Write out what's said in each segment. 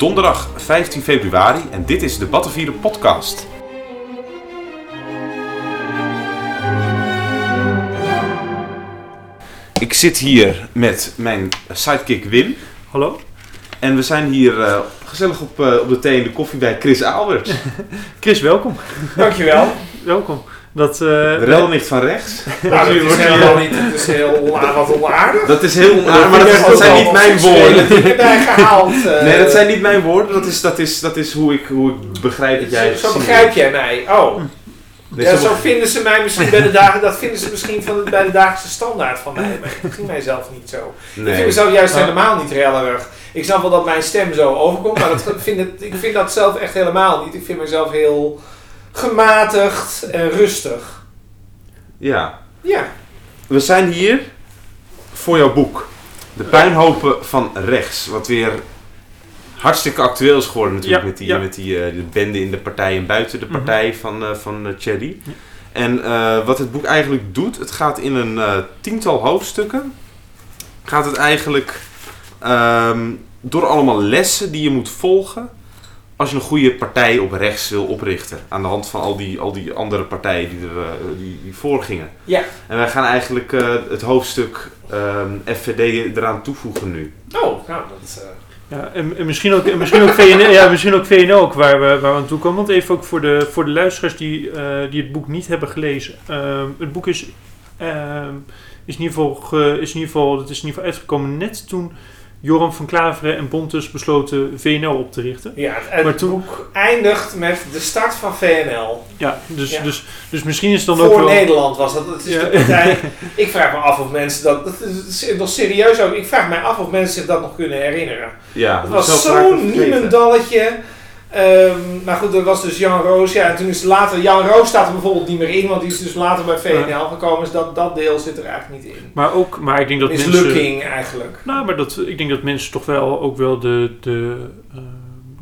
Donderdag 15 februari en dit is de Battenvieren podcast. Ik zit hier met mijn sidekick Wim. Hallo? En we zijn hier eh, gezellig op, eh, op de thee en de koffie bij Chris Albert. Chris, welkom. Dankjewel. welkom. Dat, eh, De relnicht van rechts. Nou, dat is helemaal niet, het is heel wat onaardig. Dat is heel onaardig, maar dat, is- zijn niet mijn woorden. gehaald. eh. Nee, dat zijn niet mijn woorden. Dat is, dat is, dat is hoe, ik, hoe ik begrijp dat jij het Zo, zo begrijp jij mij. Oh. Nee, Ja, zo- zo vinden ze mij misschien bij de dagen, dat vinden ze misschien van de, bij de dagelijkse standaard van mij. Maar ik vind mijzelf niet zo. Ik vind mezelf juist Maar- helemaal niet rellerig. Ik snap wel dat mijn stem zo overkomt, maar dat vind het, ik vind dat zelf echt helemaal niet. Ik vind mezelf heel gematigd en rustig. Ja. Ja. We zijn hier voor jouw boek. De puinhopen van rechts. Wat weer hartstikke actueel is geworden natuurlijk Ja, met die, ja. met die eh, de bende in de partij en buiten de Mhm. partij van, eh van eh, Thierry. Ja. En eh, wat het boek eigenlijk doet, het gaat in een eh, tiental hoofdstukken. Gaat het eigenlijk ehm, door allemaal lessen die je moet volgen als je een goede partij op rechts wil oprichten. Aan de hand van al die, al die andere partijen die, er, eh, die, die voorgingen. Ja. En wij gaan eigenlijk eh, het hoofdstuk ehm, FVD eraan toevoegen nu. Oh, nou, dat... eh, ja, en, en misschien ook, en misschien ook VNO, ja, misschien ook VNO ook waar we, waar we aan toe komen. Want even ook voor de, voor de luisteraars die, eh, die het boek niet hebben gelezen. Ehm, het boek is, ehm, is, in ieder geval ge- is in ieder geval, het is in ieder geval uitgekomen net toen Joram van Klaveren en Bontes besloten VNO op te richten. Ja, het Maar toen- boek eindigt met de start van VNL. Ja, dus, Ja. Dus, dus misschien is het dan ook Voor wel... Nederland was dat. dat is Ja. de partij. Ik vraag me af of mensen dat. Dat is nog serieus ook. Ik vraag me af of mensen zich dat nog kunnen herinneren. Ja, dat was zo'n vergeten. niemendalletje. Ehm, maar goed, er was dus Jan Roos. Ja, en toen is later. Jan Roos staat er bijvoorbeeld niet meer in, want die is dus later bij VNL gekomen. Dus dat, dat deel zit er eigenlijk niet in. Maar ook, maar ik denk dat mensen... Mislukking eigenlijk. Nou, maar dat, ik denk dat mensen toch wel ook wel de, de, eh,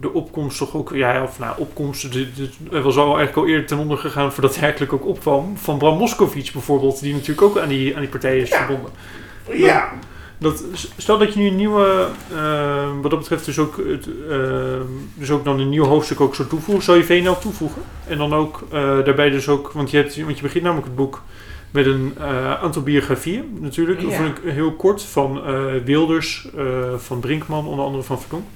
de opkomst toch ook, ja, of nou, opkomst, er was al eigenlijk al eerder ten onder gegaan voordat hij eigenlijk ook opkwam. Van Bram Moskowitz bijvoorbeeld, die natuurlijk ook aan die, aan die partij is Ja. verbonden. Ja. Dat, stel dat je nu een nieuwe, eh, wat dat betreft dus ook, het, eh, dus ook dan een nieuw hoofdstuk ook zou toevoegen, zou je VNL toevoegen? En dan ook eh, daarbij dus ook, want je, hebt, want je begint namelijk het boek met een eh, aantal biografieën natuurlijk, Ja. of een, heel kort van eh, Wilders, van Brinkman, onder andere van Verdonk.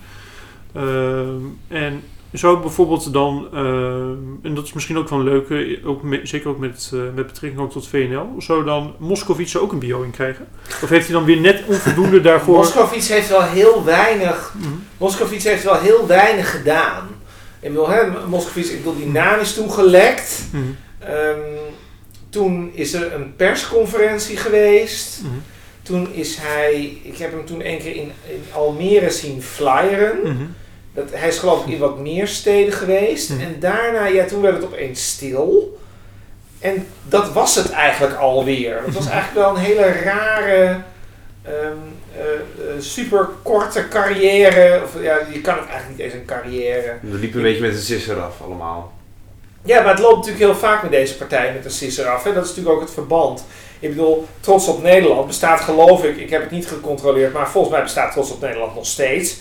Ehm, en zou bijvoorbeeld dan, ehm, en dat is misschien ook wel een leuke, ook me- zeker ook met, eh, met betrekking ook tot VNL, zou dan Moskovits ook een bio in krijgen? Of heeft hij dan weer net onvoldoende daarvoor? Moskovits heeft wel heel weinig. Mhm. Moskovits heeft wel heel weinig gedaan. Ik bedoel, hè, Moskovits, ik bedoel, die naam is toen gelekt. Mhm. Ehm, toen is er een persconferentie geweest. Mhm. Toen is hij, ik heb hem toen een keer in, in Almere zien flyeren. Mhm. Dat, hij is geloof ik in wat meer steden geweest. Mhm. En daarna, ja, toen werd het opeens stil. En dat was het eigenlijk alweer. Het was eigenlijk wel een hele rare, eh, super korte carrière. Of ja, je kan het eigenlijk niet eens een carrière. We liepen een beetje met een sisser af allemaal. Ja, maar het loopt natuurlijk heel vaak met deze partij met een sisser af. Hè? Dat is natuurlijk ook het verband. Ik bedoel, Trots op Nederland bestaat geloof ik, ik heb het niet gecontroleerd, maar volgens mij bestaat Trots op Nederland nog steeds.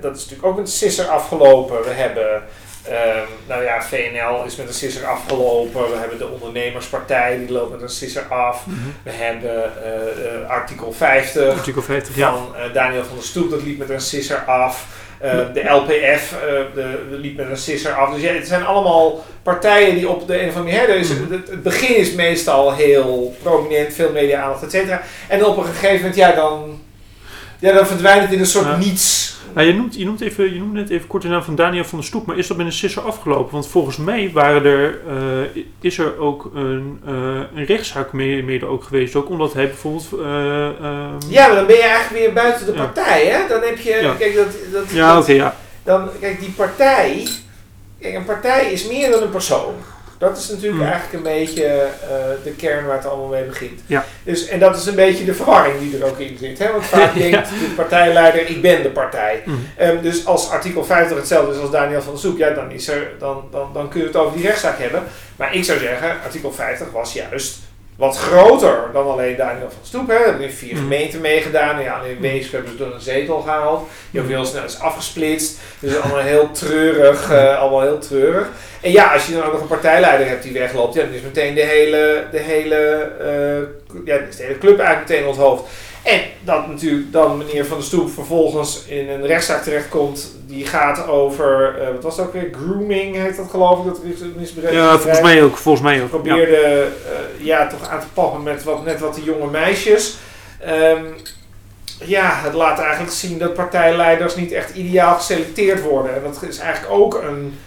Dat is natuurlijk ook een sisser afgelopen. We hebben, ehm, nou ja, VNL is met een sisser afgelopen. We hebben de ondernemerspartij, die loopt met een sisser af. Mhm. We hebben eh, eh, artikel 50 Artikel 50, ja. van eh, Daniel van der Stoep, dat liep met een sisser af. Eh, de LPF de, liep met een sisser af. Dus ja, het zijn allemaal partijen die op de een of andere manier... er is- Mhm. het, het begin is meestal heel prominent, veel media-aandacht, et cetera. En op een gegeven moment, ja, dan, ja, dan verdwijnt het in een soort Ja. niets. Nou, je, noemt, je, noemt even, je noemt net even kort de naam van Daniel van der Stoep, maar is dat met een sisser afgelopen? Want volgens mij waren er, eh, is er ook een, eh, een rechtszaak mee, mede ook geweest, ook omdat hij bijvoorbeeld... eh, ehm, Ja, maar dan ben je eigenlijk weer buiten de Ja. partij, hè? Dan heb je, Ja. kijk, dat, dat, ja, dat- oké, ja. dan, kijk, die partij, kijk, een partij is meer dan een persoon. Dat is natuurlijk Mm. eigenlijk een beetje eh, de kern waar het allemaal mee begint. Ja. Dus, en dat is een beetje de verwarring die er ook in zit. Hè? Want vaak Ja. denkt de partijleider, ik ben de partij. Mhm. Ehm, dus als artikel 50 hetzelfde is als Daniel van der Soep, ja, dan, is er, dan, dan, dan kun je het over die rechtszaak hebben. Maar ik zou zeggen, artikel 50 was juist wat groter dan alleen Daniel van Stoep. Hè. Er hebben vier Mhm. gemeenten meegedaan. Ja, in Weesp hebben ze dan een zetel gehaald. Heel snel is afgesplitst. Dus allemaal heel treurig. eh, allemaal heel treurig. En ja, als je dan ook nog een partijleider hebt die wegloopt, ja, dan is meteen de hele, de hele, eh, ja, is de hele club eigenlijk meteen onthoofd. En dat natuurlijk dan meneer Van der Stoep vervolgens in een rechtszaak terechtkomt die gaat over, eh, wat was het ook weer, grooming heet dat geloof ik, dat misbruik. Ja, volgens mij ook. Volgens mij ook. Probeerde eh, ja, toch aan te pakken met wat, net wat de jonge meisjes. Ehm, ja, het laat eigenlijk zien dat partijleiders niet echt ideaal geselecteerd worden. En dat is eigenlijk ook een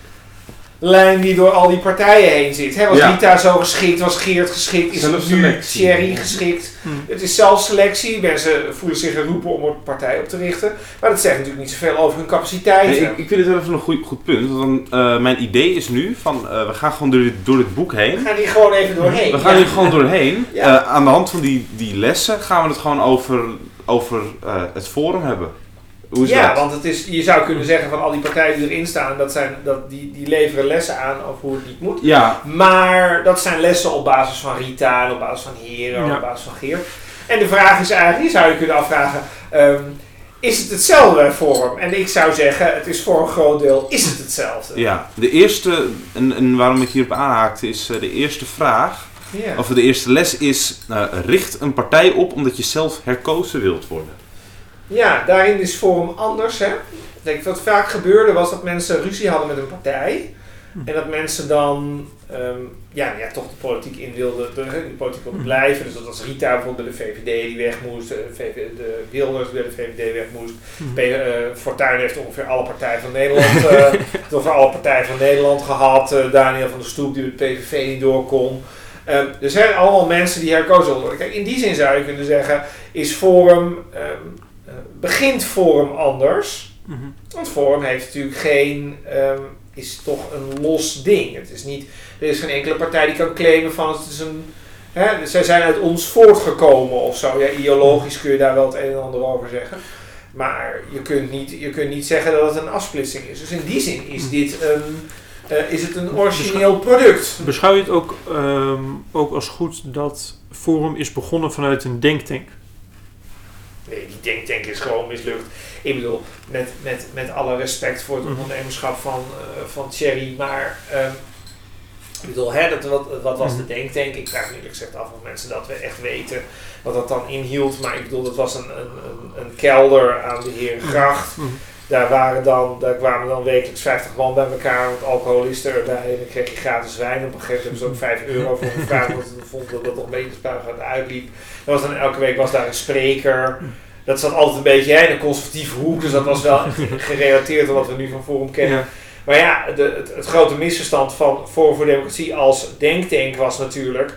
lijn die door al die partijen heen zit. Hè, was Ja. Rita zo geschikt, was Geert geschikt, is het nu. Thierry geschikt. Hm. Het is zelfselectie, mensen voelen zich geroepen om een partij op te richten. Maar dat zegt natuurlijk niet zoveel over hun capaciteiten. Nee, ik, ik vind het wel even een goed, goed punt. Want dan, eh, mijn idee is nu van eh, we gaan gewoon door dit, door dit boek We heen. gaan hier gewoon even doorheen. We gaan Ja. hier gewoon doorheen. Ja. Eh, aan de hand van die, die lessen gaan we het gewoon over, over eh, het forum hebben. Hoe is ja, dat? want het is, je zou kunnen zeggen van al die partijen die erin staan, dat zijn, dat die, die leveren lessen aan over hoe het niet moet. Ja, Maar dat zijn lessen op basis van Rita en op basis van Heren, Ja. op basis van Geert. En de vraag is eigenlijk, die zou je kunnen afvragen, ehm, is het hetzelfde vorm? En ik zou zeggen, het is voor een groot deel, is het hetzelfde? ja. De eerste, en, en waarom ik hierop aanhaakte, is eh, de eerste vraag, Ja. of de eerste les is, eh, richt een partij op omdat je zelf herkozen wilt worden. Ja, daarin is Forum anders. Hè? Wat vaak gebeurde was dat mensen ruzie hadden met een partij. En dat mensen dan ehm, ja, ja, toch de politiek in wilden, de, de politiek wilden blijven. Dus dat was Rita bijvoorbeeld bij de VVD die weg moest, de, VV, de Wilders bij de VVD weg moest. P, eh, Fortuyn heeft ongeveer alle partijen van Nederland, eh, het over alle partijen van Nederland gehad. Eh, Daniel van der Stoep die bij de PVV niet door kon. Ehm, er zijn allemaal mensen die herkozen worden. Kijk, in die zin zou je kunnen zeggen, is Forum, ehm, eh, begint Forum anders. Mhm. Want Forum heeft natuurlijk geen, ehm, is toch een los ding. Het is niet, er is geen enkele partij die kan claimen van het is een, hè, zij zijn uit ons voortgekomen of zo. Ja, ideologisch kun je daar wel het een en ander over zeggen. Maar je kunt niet, je kunt niet zeggen dat het een afsplitsing is. Dus in die zin is dit een, eh, is het een origineel product. Beschouw je het ook, ehm, ook als goed dat Forum is begonnen vanuit een denktank? Nee, die denktank is gewoon mislukt. Ik bedoel, met, met, met alle respect voor het Mhm. ondernemerschap van, eh, van Thierry, maar ehm, ik bedoel, hè, dat, wat, wat was de Mhm. denktank? Ik vraag me eerlijk gezegd af of mensen dat we echt weten wat dat dan inhield. Maar ik bedoel, dat was een, een, een, een kelder aan de Herengracht. Mhm. Daar, waren dan, daar kwamen dan wekelijks 50 man bij elkaar, want alcoholisten erbij. En dan kreeg je gratis wijn. Op een gegeven moment hebben ze ook 5 euro voor gevraagd, want ze vonden dat dat nog een beetje spuig uitliep. Er was dan, elke week was daar een spreker. Dat zat altijd een beetje hè, in een conservatieve hoek, dus dat was wel gerelateerd aan wat we nu van Forum kennen. Ja. Maar ja, de, het, het grote misverstand van Forum voor Democratie als denktank was natuurlijk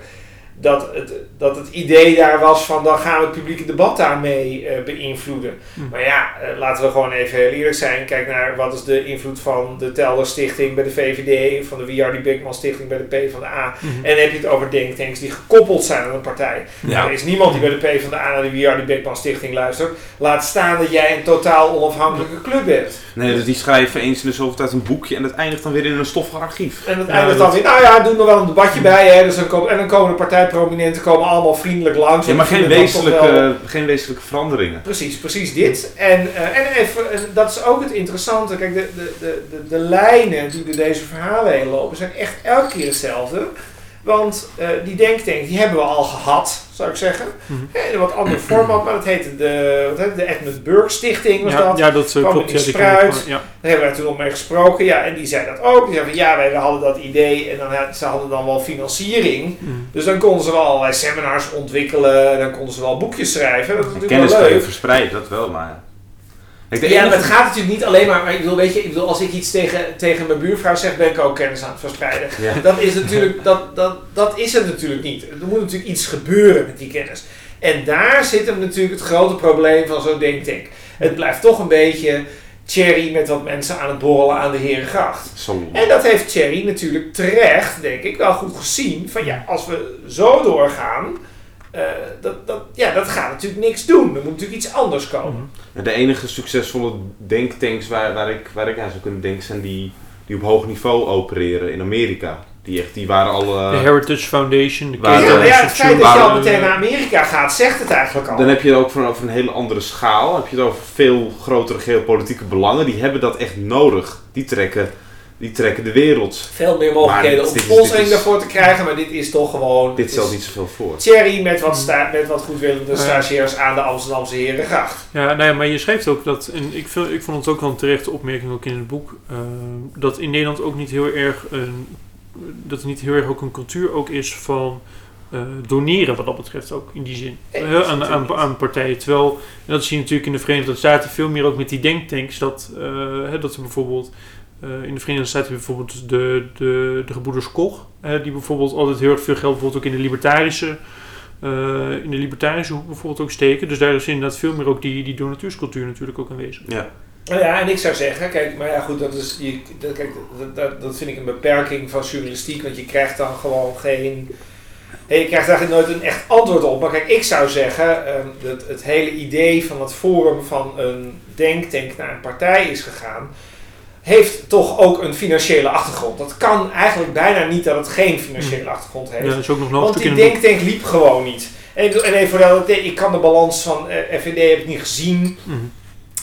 dat het, dat het idee daar was van dan gaan we het publieke debat daarmee eh, beïnvloeden. Hm. Maar ja, eh, laten we gewoon even heel eerlijk zijn. Kijk naar wat is de invloed van de Telder Stichting bij de VVD, van de W.R.D. Beckman Stichting bij de PvdA. Mhm. En dan heb je het over denktanks die gekoppeld zijn aan een partij. Ja. Er is niemand die bij de PvdA naar de W.R.D. Beckman Stichting luistert. Laat staan dat jij een totaal onafhankelijke club bent. Nee, dus die schrijven eens in de zoveel tijd een boekje en het eindigt dan weer in een stoffig archief. En het Ja, eindigt dat- dan weer, nou ja, doe nog wel een debatje bij. Hè. Dus dan en dan komen de partijprominenten komen allemaal vriendelijk langs. Ja, maar geen wezenlijke, wel- geen wezenlijke veranderingen. Precies, precies dit. En, eh, en even, en dat is ook het interessante. Kijk, de, de, de, de, de lijnen die door deze verhalen heen lopen zijn echt elke keer hetzelfde. Want eh, die denktank, die hebben we al gehad, zou ik zeggen. Mhm. In een wat ander format, maar dat heette de, wat heette de Edmund Burke Stichting. Was Ja, dat. ja, dat Kwam klopt. in Ja, die Spruit. wel, ja. Daar hebben wij toen op mee gesproken. Ja, en die zei dat ook. Die zei van ja, wij hadden dat idee en dan, ze hadden dan wel financiering. Mhm. Dus dan konden ze wel allerlei seminars ontwikkelen. Dan konden ze wel boekjes schrijven. Dat is natuurlijk wel kan je leuk. verspreiden, dat wel, maar... Ja, maar enige- het gaat natuurlijk niet alleen maar, maar ik bedoel, weet je, ik bedoel, als ik iets tegen, tegen mijn buurvrouw zeg, ben ik ook kennis aan het verspreiden. Ja. Dat is natuurlijk, dat, dat, dat is het natuurlijk niet. Er moet natuurlijk iets gebeuren met die kennis. En daar zit hem natuurlijk het grote probleem van zo'n denktank. Het blijft toch een beetje Thierry met wat mensen aan het borrelen aan de Herengracht. En dat heeft Thierry natuurlijk terecht, denk ik, wel goed gezien. Van ja, als we zo doorgaan, eh, dat, dat, ja, dat gaat natuurlijk niks doen. Er moet natuurlijk iets anders komen. Mhm. De enige succesvolle denktanks waar, waar, ik, waar ik aan zou kunnen denken zijn die, die op hoog niveau opereren in Amerika. Die, echt, die waren al... De eh, Heritage Foundation, de Waar- Ja, ja, het feit dat je al waren- meteen naar Amerika gaat, zegt het eigenlijk al. dan heb je het ook van, over een hele andere schaal. heb je het over veel grotere geopolitieke belangen. Die hebben dat echt nodig. Die trekken, die trekken de wereld. Veel meer mogelijkheden om sponsoring daarvoor te krijgen, maar dit is toch gewoon... Dit stelt niet zoveel voor. Cherry met wat, sta met wat goedwillende Ja. stagiairs aan de Amsterdamse Herengracht. Ja, nou ja, maar je schrijft ook dat, en ik, vind, ik vond het ook wel een terechte opmerking ook in het boek, eh, dat in Nederland ook niet heel erg een, dat er niet heel erg ook een cultuur ook is van eh, doneren wat dat betreft ook in die zin Nee, aan, aan, partijen. Terwijl, en dat zie je natuurlijk in de Verenigde Staten veel meer ook met die denktanks, dat, eh, hè, dat er bijvoorbeeld eh, in de Verenigde Staten heb je bijvoorbeeld de, de, de gebroeders Koch, hè, die bijvoorbeeld altijd heel erg veel geld bijvoorbeeld ook in de libertarische eh, in de libertarische hoek bijvoorbeeld ook steken. Dus daar is inderdaad veel meer ook die, die donateurscultuur natuurlijk ook aanwezig. Ja. Nou ja, en ik zou zeggen, kijk, maar ja goed, dat is, je, dat, kijk, dat, dat, dat vind ik een beperking van journalistiek, want je krijgt dan gewoon geen, hey, je krijgt eigenlijk nooit een echt antwoord op. Maar kijk, ik zou zeggen, ehm, dat het hele idee van het forum van een denktank naar een partij is gegaan, heeft toch ook een financiële achtergrond. Dat kan eigenlijk bijna niet dat het geen financiële achtergrond heeft. Ja, dat is ook nog een Want die denktank liep gewoon niet. En, ik bedoel- en even voor de, ik kan de balans van eh, FVD heb ik niet gezien. Mhm.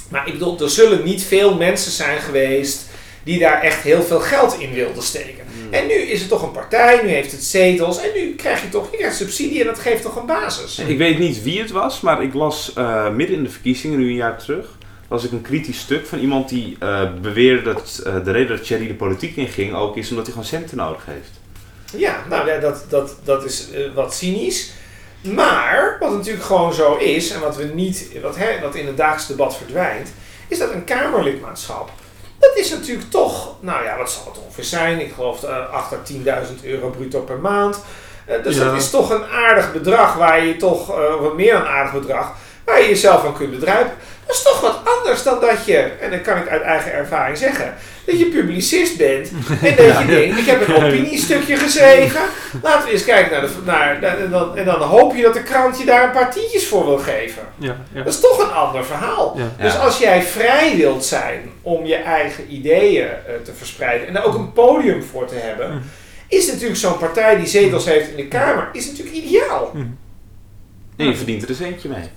Maar ik bedoel, er zullen niet veel mensen zijn geweest die daar echt heel veel geld in wilden steken. En nu is het toch een partij, nu heeft het zetels en nu krijg je toch subsidie en dat geeft toch een basis. Ik weet niet wie het was, maar ik las eh, midden in de verkiezingen, nu een jaar terug, las ik een kritisch stuk van iemand die eh, beweerde dat eh, de reden dat Thierry de politiek inging ook is omdat hij gewoon centen nodig heeft. Ja, nou ja, dat, dat, dat is eh, wat cynisch. Maar wat natuurlijk gewoon zo is en wat, we niet, wat, hè, wat in het dagelijks debat verdwijnt, is dat een Kamerlidmaatschap. Dat is natuurlijk toch, nou ja, wat zal het ongeveer zijn? Ik geloof uh, 8 à 10.000 euro bruto per maand. Uh, dus Ja. dat is toch een aardig bedrag waar je toch, uh, wat meer dan een aardig bedrag, waar je jezelf aan kunt bedruipen. Dat is toch wat anders dan dat je, en dat kan ik uit eigen ervaring zeggen, dat je publicist bent en dat je denkt, ik heb een opiniestukje geschreven, laten we eens kijken naar de, naar, en, dan, en dan hoop je dat de krant je daar een paar tientjes voor wil geven. Ja, ja. Dat is toch een ander verhaal. Ja. Dus als jij vrij wilt zijn om je eigen ideeën eh, te verspreiden en daar ook een podium voor te hebben, Mhm. is natuurlijk zo'n partij die zetels heeft in de Kamer, is natuurlijk ideaal. Mhm. En je verdient er een centje mee.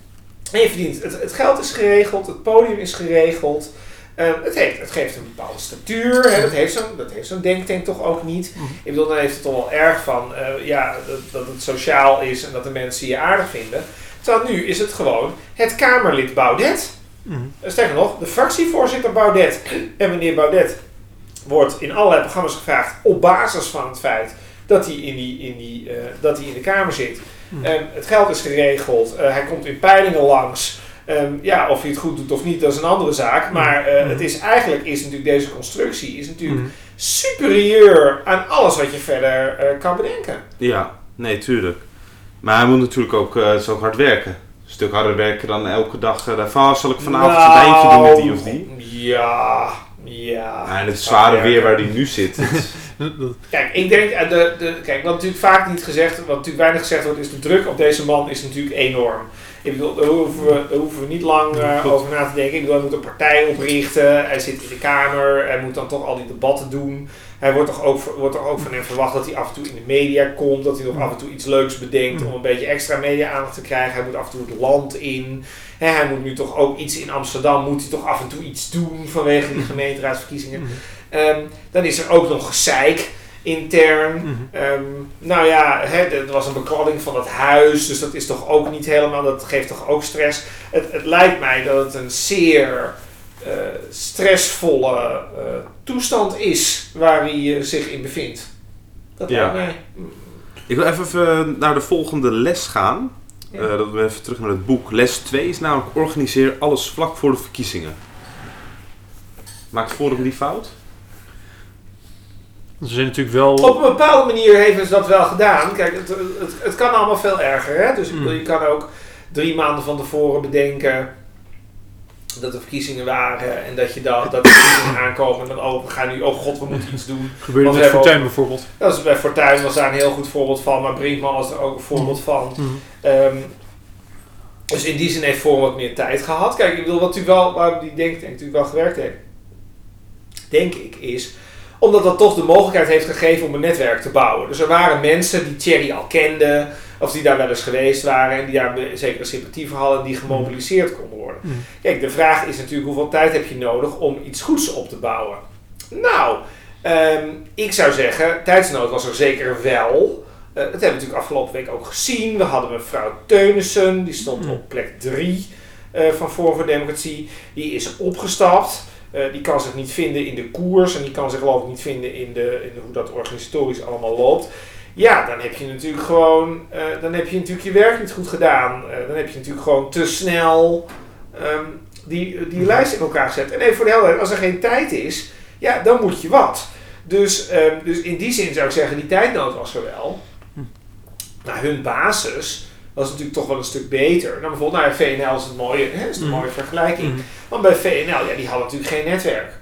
En je verdient, het, het geld is geregeld, het podium is geregeld. Eh, het, heeft, het geeft een bepaalde statuur. Hè, dat heeft zo'n dat heeft zo'n denktank toch ook niet. Mhm. Ik bedoel, dan heeft het toch wel erg van eh, ja, dat, dat het sociaal is en dat de mensen je aardig vinden. Terwijl nu is het gewoon het Kamerlid Baudet. Eh, Sterker nog, de fractievoorzitter Baudet. En meneer Baudet wordt in allerlei programma's gevraagd op basis van het feit dat hij in, die, in, die, eh, dat hij in de Kamer zit. Mhm. Ehm, het geld is geregeld, eh, hij komt in peilingen langs. Ehm, ja, of hij het goed doet of niet, dat is een andere zaak. Maar eh, Mhm. het is eigenlijk is natuurlijk deze constructie is natuurlijk superieur aan alles wat je verder eh, kan bedenken. Ja, nee, tuurlijk. Maar hij moet natuurlijk ook zo hard werken. Een stuk harder werken dan elke dag daarvan. Zal ik vanavond Nou, een wijntje doen met die of die? Ja, ja. Ja, en het zware weer waar hij nu zit. Kijk, ik denk, eh, de, de, kijk, wat natuurlijk vaak niet gezegd, wat natuurlijk weinig gezegd wordt, is de druk op deze man is natuurlijk enorm. Ik bedoel, daar hoeven we, daar hoeven we niet lang eh, over na te denken. Ik bedoel, hij moet een partij oprichten, hij zit in de Kamer, hij moet dan toch al die debatten doen. Hij wordt toch ook, wordt toch ook van hem verwacht dat hij af en toe in de media komt, dat hij nog af en toe iets leuks bedenkt om een beetje extra media-aandacht te krijgen. Hij moet af en toe het land in. Hij moet nu toch ook iets in Amsterdam, moet hij toch af en toe iets doen vanwege die gemeenteraadsverkiezingen. Ehm, dan is er ook nog gezeik intern. Mhm. Ehm, nou ja, hè, er was een beklotting van het huis, dus dat is toch ook niet helemaal, dat geeft toch ook stress. Het, het lijkt mij dat het een zeer eh, stressvolle eh, toestand is waar hij eh, zich in bevindt. Dat Ja. lijkt mij. Ik wil even, naar de volgende les gaan. Ja. Dat we even terug naar het boek. Les 2 is namelijk organiseer alles vlak voor de verkiezingen. Maakt Forum die fout? Ze zijn natuurlijk wel... Op een bepaalde manier hebben ze dat wel gedaan. Kijk, het, het, het kan allemaal veel erger. Hè? Dus ik bedoel, Mm. je kan ook drie maanden van tevoren bedenken dat er verkiezingen waren en dat je dan dat de verkiezingen aankomen en dan oh, we gaan nu, oh god, we moeten iets doen. gebeurde met Fortuyn bijvoorbeeld. Dat is bij Fortuyn was daar een heel goed voorbeeld van, maar Brinkman was er ook een voorbeeld van. Mhm. Ehm, dus in die zin heeft Forum wat meer tijd gehad. Kijk, ik bedoel, wat natuurlijk wel, waar die denk, denk natuurlijk wel gewerkt heeft, denk ik, is Omdat dat toch de mogelijkheid heeft gegeven om een netwerk te bouwen. Dus er waren mensen die Thierry al kenden, of die daar wel eens geweest waren en die daar een zekere sympathie voor hadden en die gemobiliseerd konden worden. Mm. Kijk, de vraag is natuurlijk hoeveel tijd heb je nodig om iets goeds op te bouwen? Nou, ehm, ik zou zeggen, tijdsnood was er zeker wel. Eh, dat hebben we natuurlijk afgelopen week ook gezien. We hadden mevrouw Teunissen, die stond Mm. op plek 3 van Forum voor Democratie. Die is opgestapt. Eh, die kan zich niet vinden in de koers en die kan zich geloof ik niet vinden in, de, in hoe dat organisatorisch allemaal loopt. Ja, dan heb je natuurlijk gewoon, eh, dan heb je natuurlijk je werk niet goed gedaan. Eh, dan heb je natuurlijk gewoon te snel ehm, die, die lijst in elkaar gezet. En even voor de helderheid, als er geen tijd is, ja, dan moet je wat. Dus, ehm, dus in die zin zou ik zeggen, die tijdnood was er wel. Maar hun basis was natuurlijk toch wel een stuk beter. Nou, bijvoorbeeld, nou, ja, VNL is het mooie, hè, is een Mhm. mooie vergelijking. Mm. Want bij VNL, ja, die hadden natuurlijk geen netwerk.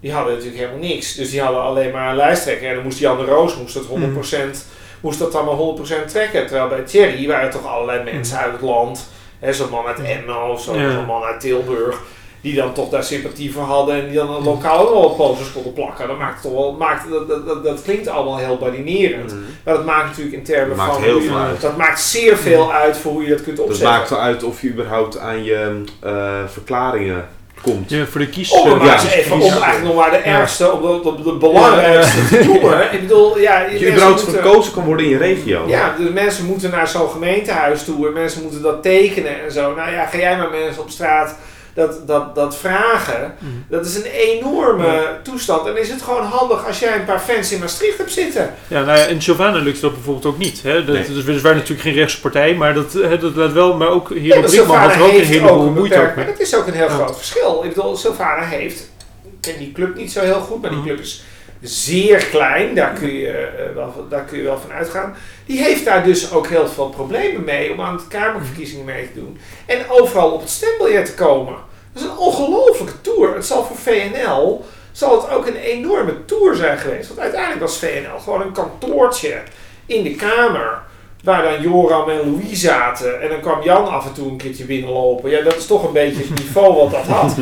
Die hadden natuurlijk helemaal niks. Dus die hadden alleen maar een lijsttrekker. En dan moest Jan de Roos moest dat 100%, moest dat allemaal 100% trekken. Terwijl bij Thierry waren toch allerlei mensen uit het land. Zo'n man uit Emmen of zo, zo'n man uit Tilburg. Die dan toch daar sympathie voor hadden. En die dan een lokaal ook wel wat posters konden plakken. Dat, maakt toch wel, maakt, dat, dat, dat, dat klinkt allemaal heel badinerend. Mhm. Maar dat maakt natuurlijk in termen Dat maakt van... heel hoe je- veel uit. Dat maakt zeer veel uit voor hoe je dat kunt Dat opzetten. maakt eruit of je überhaupt aan je eh, verklaringen komt. Ja, voor de kies. Om maar Ja. even, om eigenlijk nog maar de Ja. ergste, om de, de, de belangrijkste te noemen. Ik bedoel, ja, Dat je mensen überhaupt moeten- verkozen kan worden in je regio. Ja, dus mensen moeten naar zo'n gemeentehuis toe en mensen moeten dat tekenen en zo. Nou ja, ga jij maar mensen op straat dat, dat, dat vragen. Mhm. Dat is een enorme toestand. En is het gewoon handig als jij een paar fans in Maastricht hebt zitten. Ja, nou ja, in Sylvana lukt dat bijvoorbeeld ook niet. Hè? Dat, Nee. Dus we waren natuurlijk geen rechtse partij, maar dat, hè, dat laat wel. Maar ook hier op Brinkman had er ook een heleboel moeite ook maar mee. dat is ook een heel Ja. groot verschil. Ik bedoel, Sylvana heeft, ik ken die club niet zo heel goed, maar die Mhm. club is zeer klein. Daar kun, je, eh, wel, daar kun je wel van uitgaan. Die heeft daar dus ook heel veel problemen mee om aan de Kamerverkiezingen mee te doen. En overal op het stembiljet te komen. Dat is een ongelofelijke tour. Het zal voor VNL zal het ook een enorme tour zijn geweest. Want uiteindelijk was VNL gewoon een kantoortje in de Kamer. Waar dan Joram en Louis zaten. En dan kwam Jan af en toe een keertje binnenlopen. Ja, dat is toch een beetje het niveau wat dat had.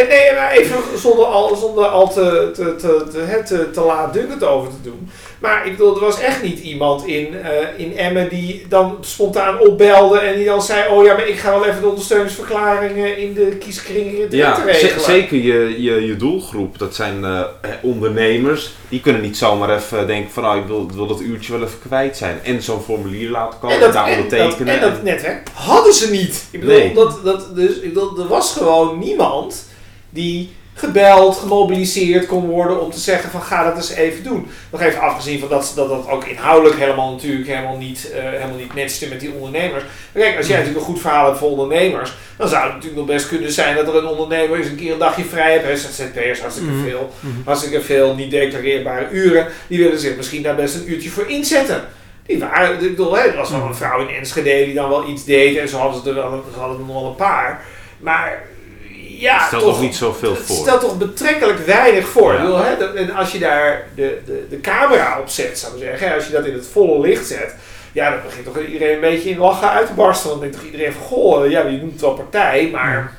En nee, maar even zonder al, zonder al te, te, te, te, te, te laat dunkend over te doen. Maar ik bedoel, er was echt niet iemand in, eh, in Emmen die dan spontaan opbelde. En die dan zei, oh ja, maar ik ga wel even de ondersteuningsverklaringen in de kieskringen Ja, regelen. zeker je, je, je doelgroep. Dat zijn eh, ondernemers. Die kunnen niet zomaar even denken van nou, ik wil, wil dat uurtje wel even kwijt zijn. En zo'n formulier laten komen En en, daar en, dat, ondertekenen. en dat netwerk hadden ze niet. Ik bedoel, Nee. dat, dat, dus, ik bedoel, er was gewoon niemand die gebeld, gemobiliseerd kon worden om te zeggen van ga dat eens even doen. Nog even afgezien van dat dat, dat ook inhoudelijk helemaal natuurlijk helemaal niet, eh, helemaal niet matchte met die ondernemers. Maar kijk, als jij natuurlijk een goed verhaal hebt voor ondernemers, dan zou het natuurlijk nog best kunnen zijn dat er een ondernemer eens een keer een dagje vrij heeft. ZZP'ers hartstikke Mhm. veel. Mhm. Hartstikke veel niet declareerbare uren. Die willen zich misschien daar best een uurtje voor inzetten. Die waren, ik bedoel, er was wel een vrouw in Enschede die dan wel iets deed en zo hadden ze er wel, ze hadden er nog wel een paar. Maar ja, Stelt toch, niet zoveel het voor. stelt toch betrekkelijk weinig voor. Ja. Ik bedoel, hè, en als je daar de, de, de camera op zet, zou ik zeggen, hè, als je dat in het volle licht zet, ja, dan begint toch iedereen een beetje in lachen uit te barsten. Want dan denkt toch iedereen van, goh, ja, je noemt het wel partij, maar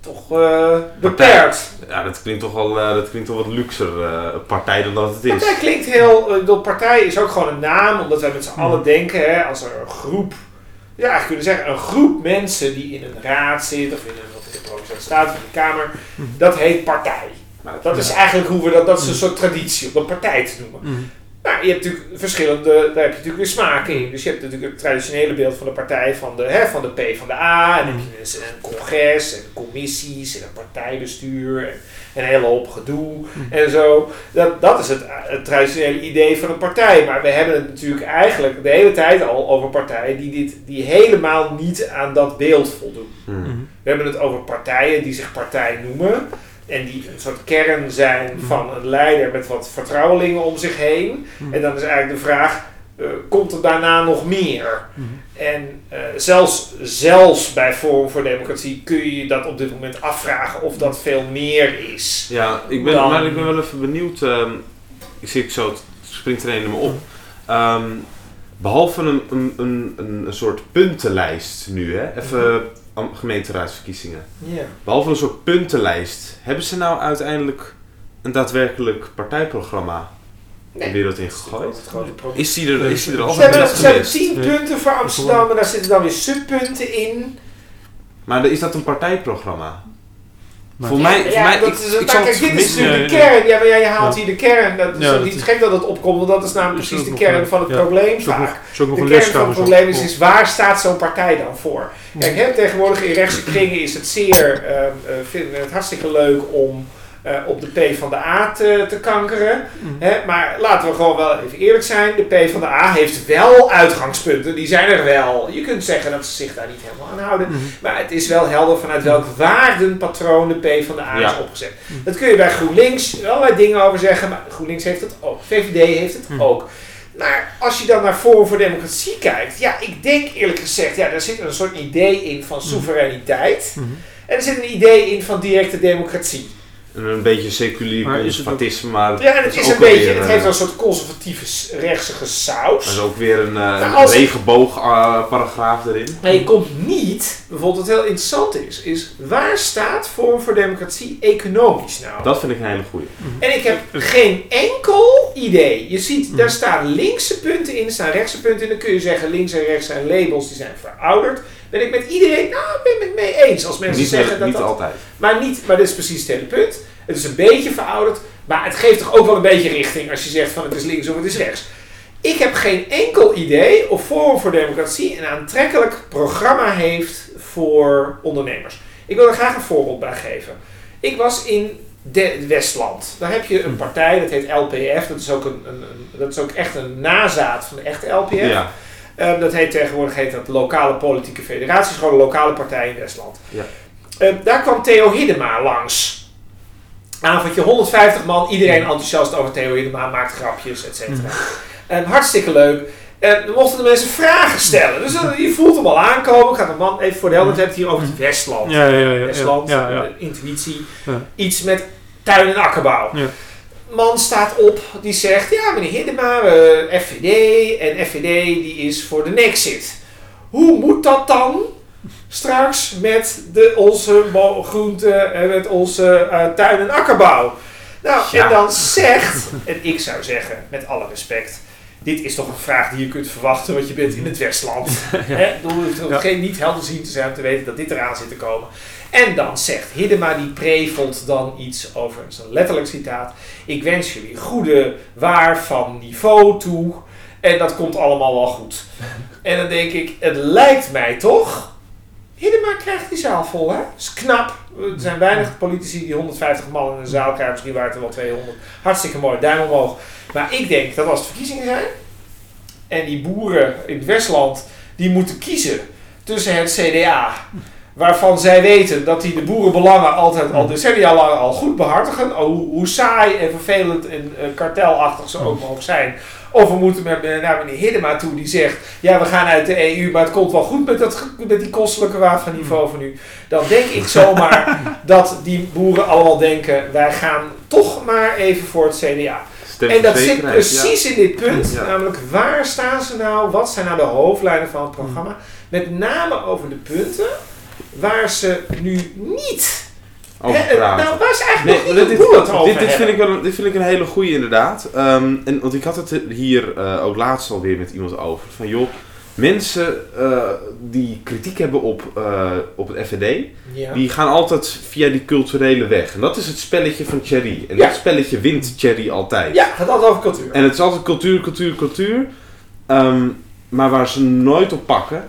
toch eh, beperkt. Ja, dat klinkt toch wel, eh, dat klinkt toch wat luxer eh, partij dan dat het is. Partij klinkt heel. Bedoel, partij is ook gewoon een naam, omdat wij met z'n allen denken, hè, als er een groep. Ja, eigenlijk kunnen zeggen, een groep mensen die in een raad zit, of in een, de provinciale staat, of in de Kamer, dat heet partij. Nou, dat is eigenlijk hoe we dat, dat is een soort traditie om een partij te noemen. Nou, je hebt natuurlijk verschillende, daar heb je natuurlijk weer smaken in. Dus je hebt natuurlijk het traditionele beeld van de partij van de, hè, van de P van de A. En dan heb je dus een congres en commissies en een partijbestuur en, en een hele hoop gedoe en zo. Dat, dat is het, het traditionele idee van een partij. Maar we hebben het natuurlijk eigenlijk de hele tijd al over partijen die, dit, die helemaal niet aan dat beeld voldoen. Hmm. Mhm. We hebben het over partijen die zich partij noemen. En die een soort kern zijn Mhm. van een leider met wat vertrouwelingen om zich heen. Mhm. En dan is eigenlijk de vraag, eh, komt er daarna nog meer? Mhm. En eh, zelfs, zelfs bij Forum voor Democratie kun je je dat op dit moment afvragen of dat veel meer is. Ja, ik ben, Dan- maar ik ben wel even benieuwd. ehm, ik zie ik zo, het springt er een in me op. Ehm, behalve een, een, een, een, soort puntenlijst nu, hè? even gemeenteraadsverkiezingen. Ja. Behalve een soort puntenlijst, hebben ze nou uiteindelijk een daadwerkelijk partijprogramma de Nee. wereld in gegooid? Is die er, is die er al Ze hebben, hebben tien Nee. punten voor Amsterdam en daar zitten dan weer subpunten in. Maar is dat een partijprogramma? Maar- voor mij, voor Ja, mij dat ik, ik nou, kijk, het dit is natuurlijk de kern. Ja, maar jij haalt Ja. hier de kern. Dat is Ja, ook dat niet is- gek dat het opkomt, want dat is namelijk precies de kern van het ja. probleem vaak. De een kern van het probleem is, is waar staat zo'n partij dan voor? Kijk, hè, tegenwoordig in rechtse kringen is het zeer, eh, eh, vinden we het hartstikke leuk om op de P van de A te, te kankeren. Mm. Hè, maar laten we gewoon wel even eerlijk zijn. De P van de A heeft wel uitgangspunten. Die zijn er wel. Je kunt zeggen dat ze zich daar niet helemaal aan houden. Mhm. Maar het is wel helder vanuit welk waardenpatroon de P van de A Ja. is opgezet. Dat kun je bij GroenLinks allerlei dingen over zeggen. Maar GroenLinks heeft het ook. VVD heeft het Mhm. ook. Maar als je dan naar Forum voor Democratie kijkt. Ja, ik denk eerlijk gezegd. Ja, daar zit een soort idee in van soevereiniteit. Mhm. En er zit een idee in van directe democratie. En Een beetje seculier Maar conservatisme, maar Ja, het is een beetje, weer, het eh, heeft wel een soort conservatieve rechtsige saus. is ook weer een, uh, Nou, regenboogparagraaf erin. Maar je komt niet, bijvoorbeeld wat heel interessant is, is waar staat Forum voor Democratie economisch nou? Dat vind ik een hele goeie. En ik heb geen enkel idee. Je ziet, daar Mhm. staan linkse punten in, er staan rechtse punten in. Dan kun je zeggen links en rechts zijn labels die zijn verouderd. Ben ik met iedereen, nou, ben ik het mee eens. Als mensen Niet, zeggen dat niet dat... altijd. Maar, niet, maar dit is precies het hele punt. Het is een beetje verouderd, maar het geeft toch ook wel een beetje richting als je zegt van het is links of het is rechts. Ik heb geen enkel idee of Forum voor Democratie een aantrekkelijk programma heeft voor ondernemers. Ik wil er graag een voorbeeld bij geven. Ik was in de Westland. Daar heb je een partij, dat heet LPF. Dat is ook, een, een, een- dat is ook echt een nazaat van de echte LPF. Ja. Ehm, dat heet tegenwoordig heet dat lokale politieke federatie. is gewoon een lokale partij in Westland. Ja. Ehm, daar kwam Theo Hiddema langs. Avondje 150 man, iedereen enthousiast over Theo Hiddema, maakt grapjes, et cetera. En hartstikke leuk. En dan mochten de mensen vragen stellen. Dus dan- je voelt hem al aankomen. Ik ga de man even voor de helder, het hier over het Westland. Ja, ja, ja. ja, Westland, ja, ja. eh, intuïtie. Iets met tuin- en akkerbouw. Ja. Man staat op, die zegt, ja meneer Hiddema, eh, FVD en FVD die is voor de Nexit. Hoe moet dat dan straks met de, onze groente en met onze eh, tuin- en akkerbouw? Nou, Ja. en dan zegt, en ik zou zeggen, met alle respect, dit is toch een vraag die je kunt verwachten, want je bent in het Westland. Bedoel, Het hoeft Ja. geen niet helder zien te zijn om te weten dat dit eraan zit te komen. En dan zegt Hiddema, die prevelt dan iets over, dat letterlijk citaat. Ik wens jullie goede waar van niveau toe. En dat komt allemaal wel goed. En dan denk ik, het lijkt mij toch. Hiddema krijgt die zaal vol, hè? Is knap. Er zijn weinig politici die 150 man in een zaal krijgen. Misschien waren het er wel 200. Hartstikke mooi, duim omhoog. Maar ik denk dat als het verkiezingen zijn. En die boeren in het Westland, die moeten kiezen tussen het CDA. Waarvan zij weten dat die de boerenbelangen altijd al decennia lang al goed behartigen. Oh, hoe, hoe saai en vervelend en eh, kartelachtig ze ook mogen zijn. Of we moeten met, naar meneer Hiddema toe die zegt... Ja, we gaan uit de EU, maar het komt wel goed met, dat, met die kostelijke waard van niveau van u. Dan denk ik zomaar dat die boeren allemaal denken... Wij gaan toch maar even voor het CDA. En dat zit precies in dit punt. Ja. Namelijk, waar staan ze nou? Wat zijn nou de hoofdlijnen van het programma? Met name over de punten waar ze nu niet... Over praten. nou, waar ze eigenlijk Nee, nog niet dit, over dit, dit, vind ik wel, een- dit vind ik een hele goeie inderdaad. Ehm, en, want ik had het er hier eh, ook laatst alweer met iemand over. Van joh, mensen eh, die kritiek hebben op, eh, op het FVD, Ja. die gaan altijd via die culturele weg. En dat is het spelletje van Thierry. En Ja. dat spelletje wint Thierry altijd. ja, het gaat altijd over cultuur. En het is altijd cultuur, cultuur, cultuur. Ehm, maar waar ze nooit op pakken,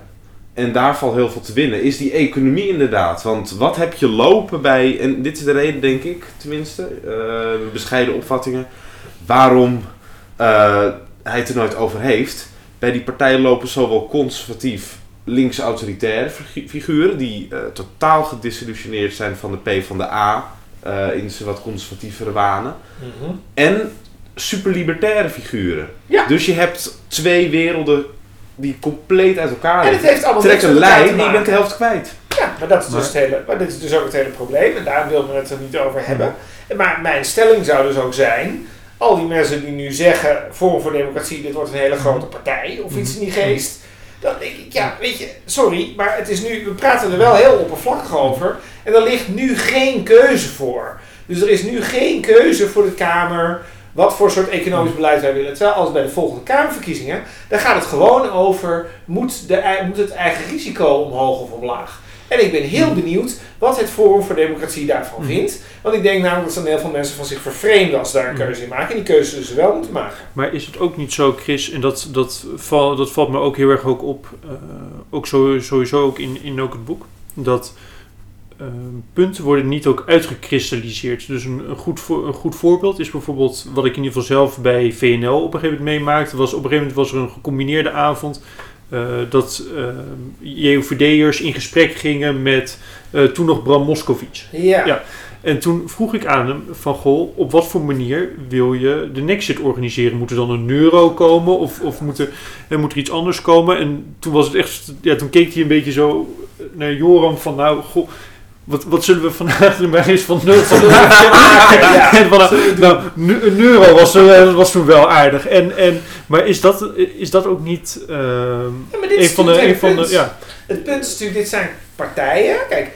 en daar valt heel veel te winnen, is die economie inderdaad. Want wat heb je lopen bij, en dit is de reden denk ik tenminste, eh, bescheiden opvattingen, waarom eh, hij het er nooit over heeft. Bij die partijen lopen zowel conservatief links-autoritaire figu- figuren, die eh, totaal gedisillusioneerd zijn van de P van de A, in zijn wat conservatievere wanen. Mhm. En superlibertaire figuren. Ja. Dus je hebt twee werelden die compleet uit elkaar En het heeft allemaal Trek een lijn en je bent de helft kwijt. Ja, maar dat is, dus het hele, maar dit is dus ook het hele probleem. En daar wil men het er niet over hebben. Maar mijn stelling zou dus ook zijn... Al die mensen die nu zeggen... Forum voor Democratie, dit wordt een hele grote partij. Of iets in die geest. Dan denk ik, ja, weet je... Sorry, maar het is nu... We praten er wel heel oppervlakkig over. En er ligt nu geen keuze voor. Dus er is nu geen keuze voor de Kamer wat voor soort economisch beleid wij willen. Terwijl als bij de volgende Kamerverkiezingen, dan gaat het gewoon over, moet, de, moet het eigen risico omhoog of omlaag? En ik ben heel benieuwd wat het Forum voor Democratie daarvan Mhm. vindt. Want ik denk namelijk dat er heel veel mensen van zich vervreemden als ze daar een Mhm. keuze in maken. En die keuze zullen ze wel moeten maken. Maar is het ook niet zo, Chris, en dat, dat, val, dat valt me ook heel erg ook op, eh, ook sowieso ook in, in ook het boek, dat punten worden niet ook uitgekristalliseerd. Dus een, een, goed voor, een goed voorbeeld is bijvoorbeeld wat ik in ieder geval zelf bij VNL op een gegeven moment meemaakte. Was, op een gegeven moment was er een gecombineerde avond eh, dat eh JOVD'ers in gesprek gingen met eh, toen nog Bram Moskowitz. Ja. Ja. En toen vroeg ik aan hem van, goh, op wat voor manier wil je de Nexit organiseren? Moet er dan een euro komen of, of moet, er, en moet er iets anders komen? En toen was het echt, ja, toen keek hij een beetje zo naar Joram van, nou, goh, wat, wat zullen we vandaag doen? Maar eens van nul van nul. Ja. En van, nou, nu- een euro was, eh, was toen wel aardig. En, en, maar is dat, is dat ook niet Ja, maar dit een is van de, een van het de, punt. ja. Het punt is natuurlijk, dit zijn partijen. Kijk,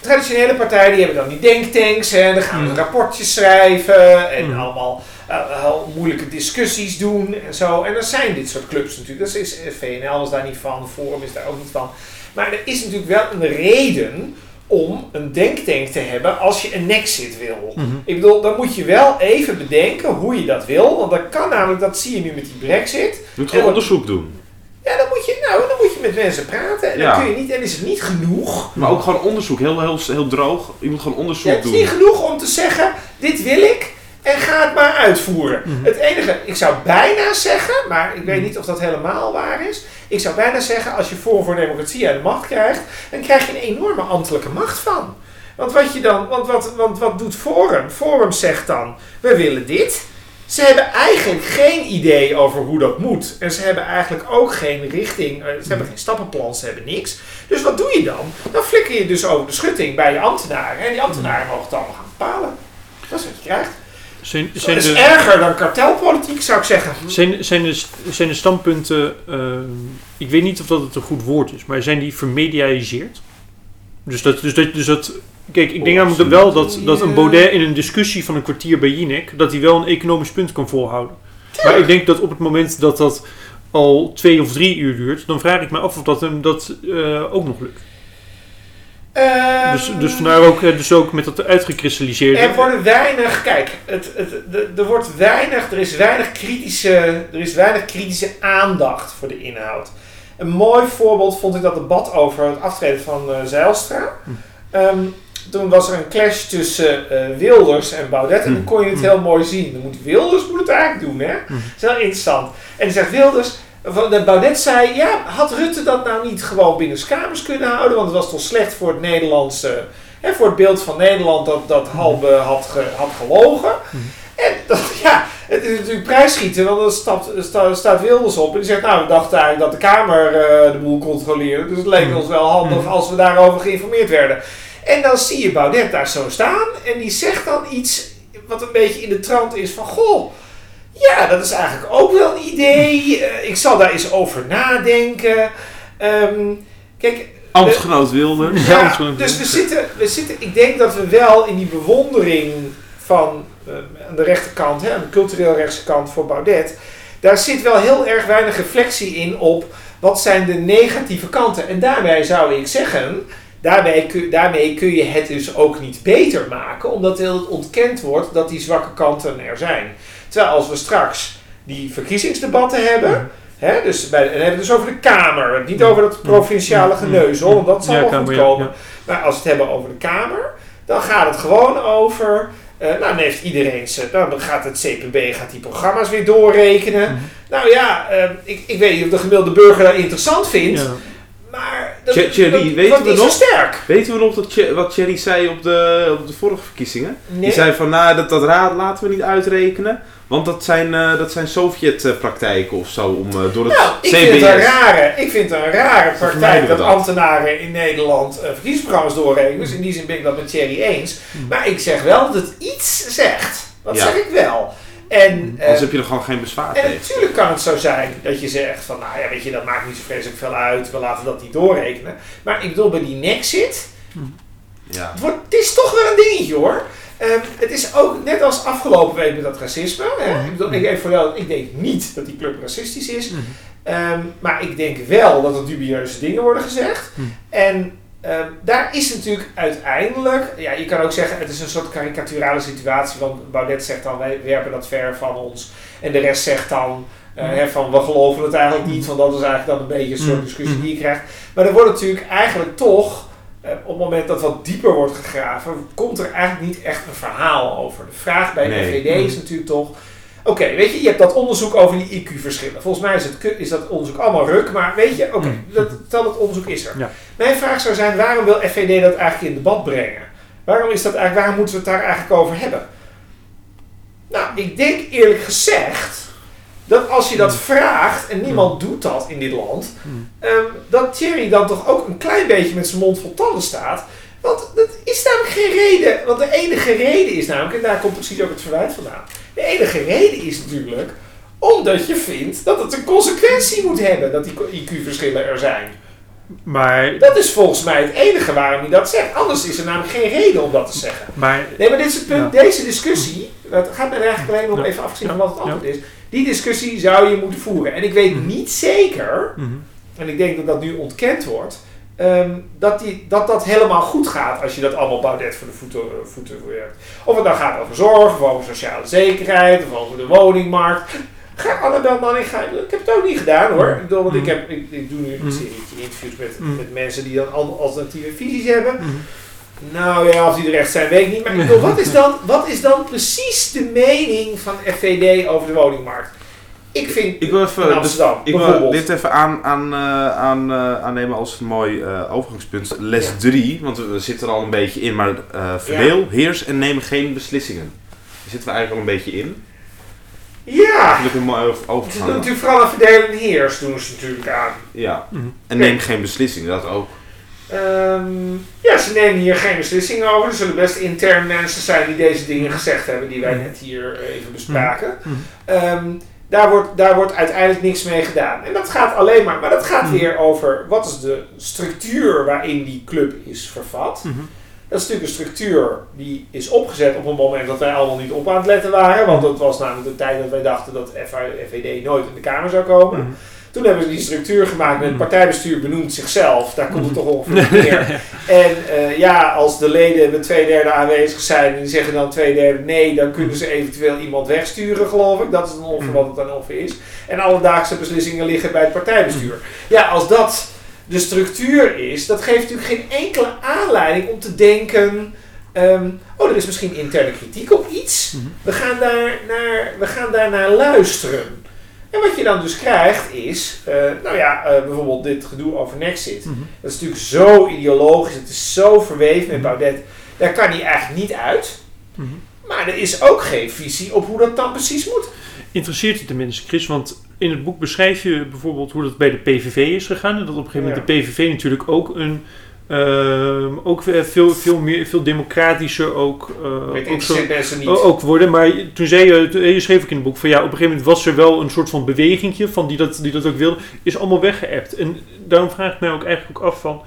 traditionele partijen die hebben dan die denktanks en dan gaan we Mm. rapportjes schrijven en Mm. allemaal eh, moeilijke discussies doen en zo. En er zijn dit soort clubs natuurlijk. Dat is, eh, VNL is daar niet van, Forum is daar ook niet van. Maar er is natuurlijk wel een reden om een denktank te hebben als je een nexit wil. Mhm. Ik bedoel, dan moet je wel even bedenken hoe je dat wil. Want dat kan namelijk, dat zie je nu met die brexit. Je moet gewoon onderzoek doen. Ja, dan moet je, nou, dan moet je met mensen praten. En Ja. dan kun je niet, en is het niet genoeg. Maar ook gewoon onderzoek, heel, heel, heel droog. Je moet gewoon Ja, onderzoek het is doen. niet genoeg om te zeggen, dit wil ik en ga het maar uitvoeren. Mhm. Het enige, ik zou bijna zeggen, maar ik weet Mhm. niet of dat helemaal waar is. Ik zou bijna zeggen, als je Forum voor Democratie aan de macht krijgt, dan krijg je een enorme ambtelijke macht van. Want wat, je dan, want wat, want wat doet Forum? Forum zegt dan, we willen dit. Ze hebben eigenlijk geen idee over hoe dat moet. En ze hebben eigenlijk ook geen richting. eh, Ze hebben geen stappenplan, ze hebben niks. Dus wat doe je dan? Dan flikker je dus over de schutting bij je ambtenaren. En die ambtenaren mogen het allemaal gaan bepalen. Dat is wat je krijgt. Zijn, Dat zijn is de, erger dan kartelpolitiek, zou ik zeggen. Zijn, zijn, de, zijn de standpunten, ehm, ik weet niet of dat het een goed woord is, maar zijn die vermedialiseerd? Dus dat, dus dat, dus dat kijk, ik denk Oh, namelijk wel dat, dat een. Baudet in een discussie van een kwartier bij Jinek, dat hij wel een economisch punt kan volhouden. Maar ik denk dat op het moment dat dat al twee of drie uur duurt, dan vraag ik me af of dat hem dat eh, ook nog lukt. Ehm, Dus, dus vandaar ook, eh, dus ook met dat uitgekristalliseerde. Er worden weinig, kijk, het, het, de- er wordt weinig, er is weinig kritische, er is weinig kritische aandacht voor de inhoud. Een mooi voorbeeld vond ik dat debat over het aftreden van eh Zijlstra. Hm. Ehm, toen was er een clash tussen eh, Wilders en Baudet en dan kon je het Hm. heel mooi zien. Dan moet Wilders moet het eigenlijk doen, hè? Hm. Dat is heel interessant. En dan zegt Wilders, de Baudet zei, ja, had Rutte dat nou niet gewoon binnen kamers kunnen houden? Want het was toch slecht voor het Nederlandse, hè, voor het beeld van Nederland dat, dat Halbe had, ge- had gelogen. Mhm. En dat, ja, het is natuurlijk prijsschieten, want dan stapt, sta- staat Wilders op en die zegt, nou, we dachten eigenlijk dat de Kamer eh, de boel controleerde. Dus het leek Mhm. ons wel handig Mhm. als we daarover geïnformeerd werden. En dan zie je Baudet daar zo staan en die zegt dan iets wat een beetje in de trant is van, goh, ja, dat is eigenlijk ook wel een idee. Eh, ik zal daar eens over nadenken. Ehm, kijk, Ambtgenoot Wilde. Ja, dus we zitten, we zitten, ik denk dat we wel in die bewondering van eh, aan de rechterkant, hè, aan de cultureel rechtse kant voor Baudet, daar zit wel heel erg weinig reflectie in op wat zijn de negatieve kanten. En daarbij zou ik zeggen, daarbij kun, daarmee kun je het dus ook niet beter maken, omdat het ontkend wordt dat die zwakke kanten er zijn. Terwijl als we straks die verkiezingsdebatten hebben, hè, dus bij, en hebben we het dus over de Kamer, niet over dat provinciale geneuzel, want dat zal Ja, wel Kamer, goed komen. ja. Maar als we het hebben over de Kamer, dan gaat het gewoon over. eh, nou, dan heeft iedereen ze. Nou, dan gaat het CPB gaat die programma's weer doorrekenen. Mhm. Nou ja, eh, ik, ik weet niet of de gemiddelde burger dat interessant vindt. Maar dat, Thierry, dat, weten dat we is nog? sterk. Weten we nog dat wat Thierry zei op de, op de vorige verkiezingen? Nee. Die zei van, nou, dat, dat raad laten we niet uitrekenen. Want dat zijn, eh, dat zijn Sovjet-praktijken of zo, om, eh, door het Nou, ik CBS. vind, het een rare, ik vind het een rare praktijk dat dat. ambtenaren in Nederland eh, verkiezingsprogramma's doorrekenen. Dus in die zin ben ik dat met Thierry eens. Maar ik zeg wel dat het iets zegt. Dat Ja. zeg ik wel. En, eh, Anders heb je er gewoon geen bezwaar En tegen. natuurlijk kan het zo zijn dat je zegt van, nou ja, weet je, dat maakt niet zo vreselijk veel uit, we laten dat niet doorrekenen. Maar ik bedoel, bij die Nexit, Ja. het, wordt, het is toch wel een dingetje hoor. Ehm, het is ook net als afgelopen week met dat racisme. Hè? Ik, bedoel, ik, even voor jou, ik denk niet dat die club racistisch is. Mhm. Ehm, maar ik denk wel dat er dubieuze dingen worden gezegd. Mhm. En ehm, daar is natuurlijk uiteindelijk, ja, je kan ook zeggen, het is een soort karikaturale situatie. Want Baudet zegt dan, wij werpen dat ver van ons. En de rest zegt dan, eh, Mhm. hè, van we geloven het eigenlijk niet. Want dat is eigenlijk dan een beetje een soort discussie die je krijgt. Maar er wordt natuurlijk eigenlijk toch, eh, op het moment dat wat dieper wordt gegraven, komt er eigenlijk niet echt een verhaal over. De vraag bij Nee. de FVD is natuurlijk toch, oké, weet je, je hebt dat onderzoek over die IQ-verschillen. Volgens mij is, het, is dat onderzoek allemaal ruk, maar weet je, oké, Mm. dat, onderzoek is er. Ja. Mijn vraag zou zijn, waarom wil FVD dat eigenlijk in debat brengen? Waarom, is dat eigenlijk, waarom moeten we het daar eigenlijk over hebben? Nou, ik denk eerlijk gezegd dat als je dat Mm. vraagt en niemand doet dat in dit land, Mm. ehm, dat Thierry dan toch ook een klein beetje met zijn mond vol tanden staat. Want dat is namelijk geen reden. Want de enige reden is namelijk, en daar komt precies ook het verwijt vandaan. De enige reden is natuurlijk omdat je vindt dat het een consequentie moet hebben dat die IQ-verschillen er zijn. Maar, Dat is volgens mij het enige waarom hij dat zegt. Anders is er namelijk geen reden om dat te zeggen. maar Nee, maar dit is het punt. Deze discussie, het gaat mij er eigenlijk alleen om even afgezien van wat het antwoord is. Die discussie zou je moeten voeren. En ik weet Mhm. niet zeker, mhm. en ik denk dat dat nu ontkend wordt, ehm, dat, die, dat dat helemaal goed gaat als je dat allemaal Baudet voor de voeten, voeten werkt. Of het dan gaat over zorg, of over sociale zekerheid, of over de woningmarkt. Ga Annabel Manning, ga, ik heb het ook niet gedaan hoor. Ik bedoel, want ik, Mhm. heb, ik, ik doe nu een Mhm. serie interviews met, Mhm. met mensen die dan al- alternatieve visies hebben. Nou ja, of die er echt zijn, weet ik niet. Maar ik bedoel, wat is dan, wat is dan precies de mening van FVD over de woningmarkt? Ik vind Ik wil even, dus, ik wil dit even aan, aan, eh, aan, eh, aannemen als een mooi eh, overgangspunt. Les Ja. 3, want we zitten er al een beetje in, maar eh, verdeel, heers en neem geen beslissingen. Daar zitten we eigenlijk al een beetje in. Ja, Eigenlijk een mooi over- ze doen overgang. natuurlijk vooral aan verdelen en heers doen ze natuurlijk aan. Ja, Mhm. en neem geen beslissingen, dat ook. Ehm, ja, ze nemen hier geen beslissingen over. Er zullen best intern mensen zijn die deze dingen gezegd hebben die wij Mhm. net hier even bespraken. Mhm. Ehm, daar, wordt, daar wordt uiteindelijk niks mee gedaan. En dat gaat alleen maar, maar dat gaat Mhm. weer over wat is de structuur waarin die club is vervat. Mhm. Dat is natuurlijk een structuur die is opgezet op een moment dat wij allemaal niet op aan het letten waren. Want dat was namelijk de tijd dat wij dachten dat FVD nooit in de Kamer zou komen. Toen hebben ze die structuur gemaakt met het Mhm. partijbestuur benoemt zichzelf. Daar komt het toch ongeveer neer. En eh, ja, als de leden met twee derde aanwezig zijn en die zeggen dan twee derde nee, dan kunnen ze eventueel iemand wegsturen, geloof ik. Dat is dan ongeveer Mhm. wat het dan ongeveer is. En alledaagse beslissingen liggen bij het partijbestuur. Ja, als dat de structuur is, dat geeft natuurlijk geen enkele aanleiding om te denken. ehm, oh, er is misschien interne kritiek op iets. We gaan daar naar, we gaan daar naar luisteren. En wat je dan dus krijgt is, eh, nou ja, eh, bijvoorbeeld dit gedoe over Nexit. Mhm. Dat is natuurlijk zo ideologisch, het is zo verweven met Mhm. Baudet. Daar kan hij eigenlijk niet uit. Mhm. Maar er is ook geen visie op hoe dat dan precies moet. Interesseert het mensen, Chris? Want in het boek beschrijf je bijvoorbeeld hoe dat bij de PVV is gegaan. En dat op een gegeven moment de PVV natuurlijk ook een... ehm, ook veel, veel, meer, veel democratischer ook, eh, ook, zo, worden. Maar toen zei je, toen- je schreef ook in het boek van ja, op een gegeven moment was er wel een soort van bewegingje van die dat, die dat ook wilde. Is allemaal weggeëpt. En daarom vraag ik mij ook eigenlijk ook af van...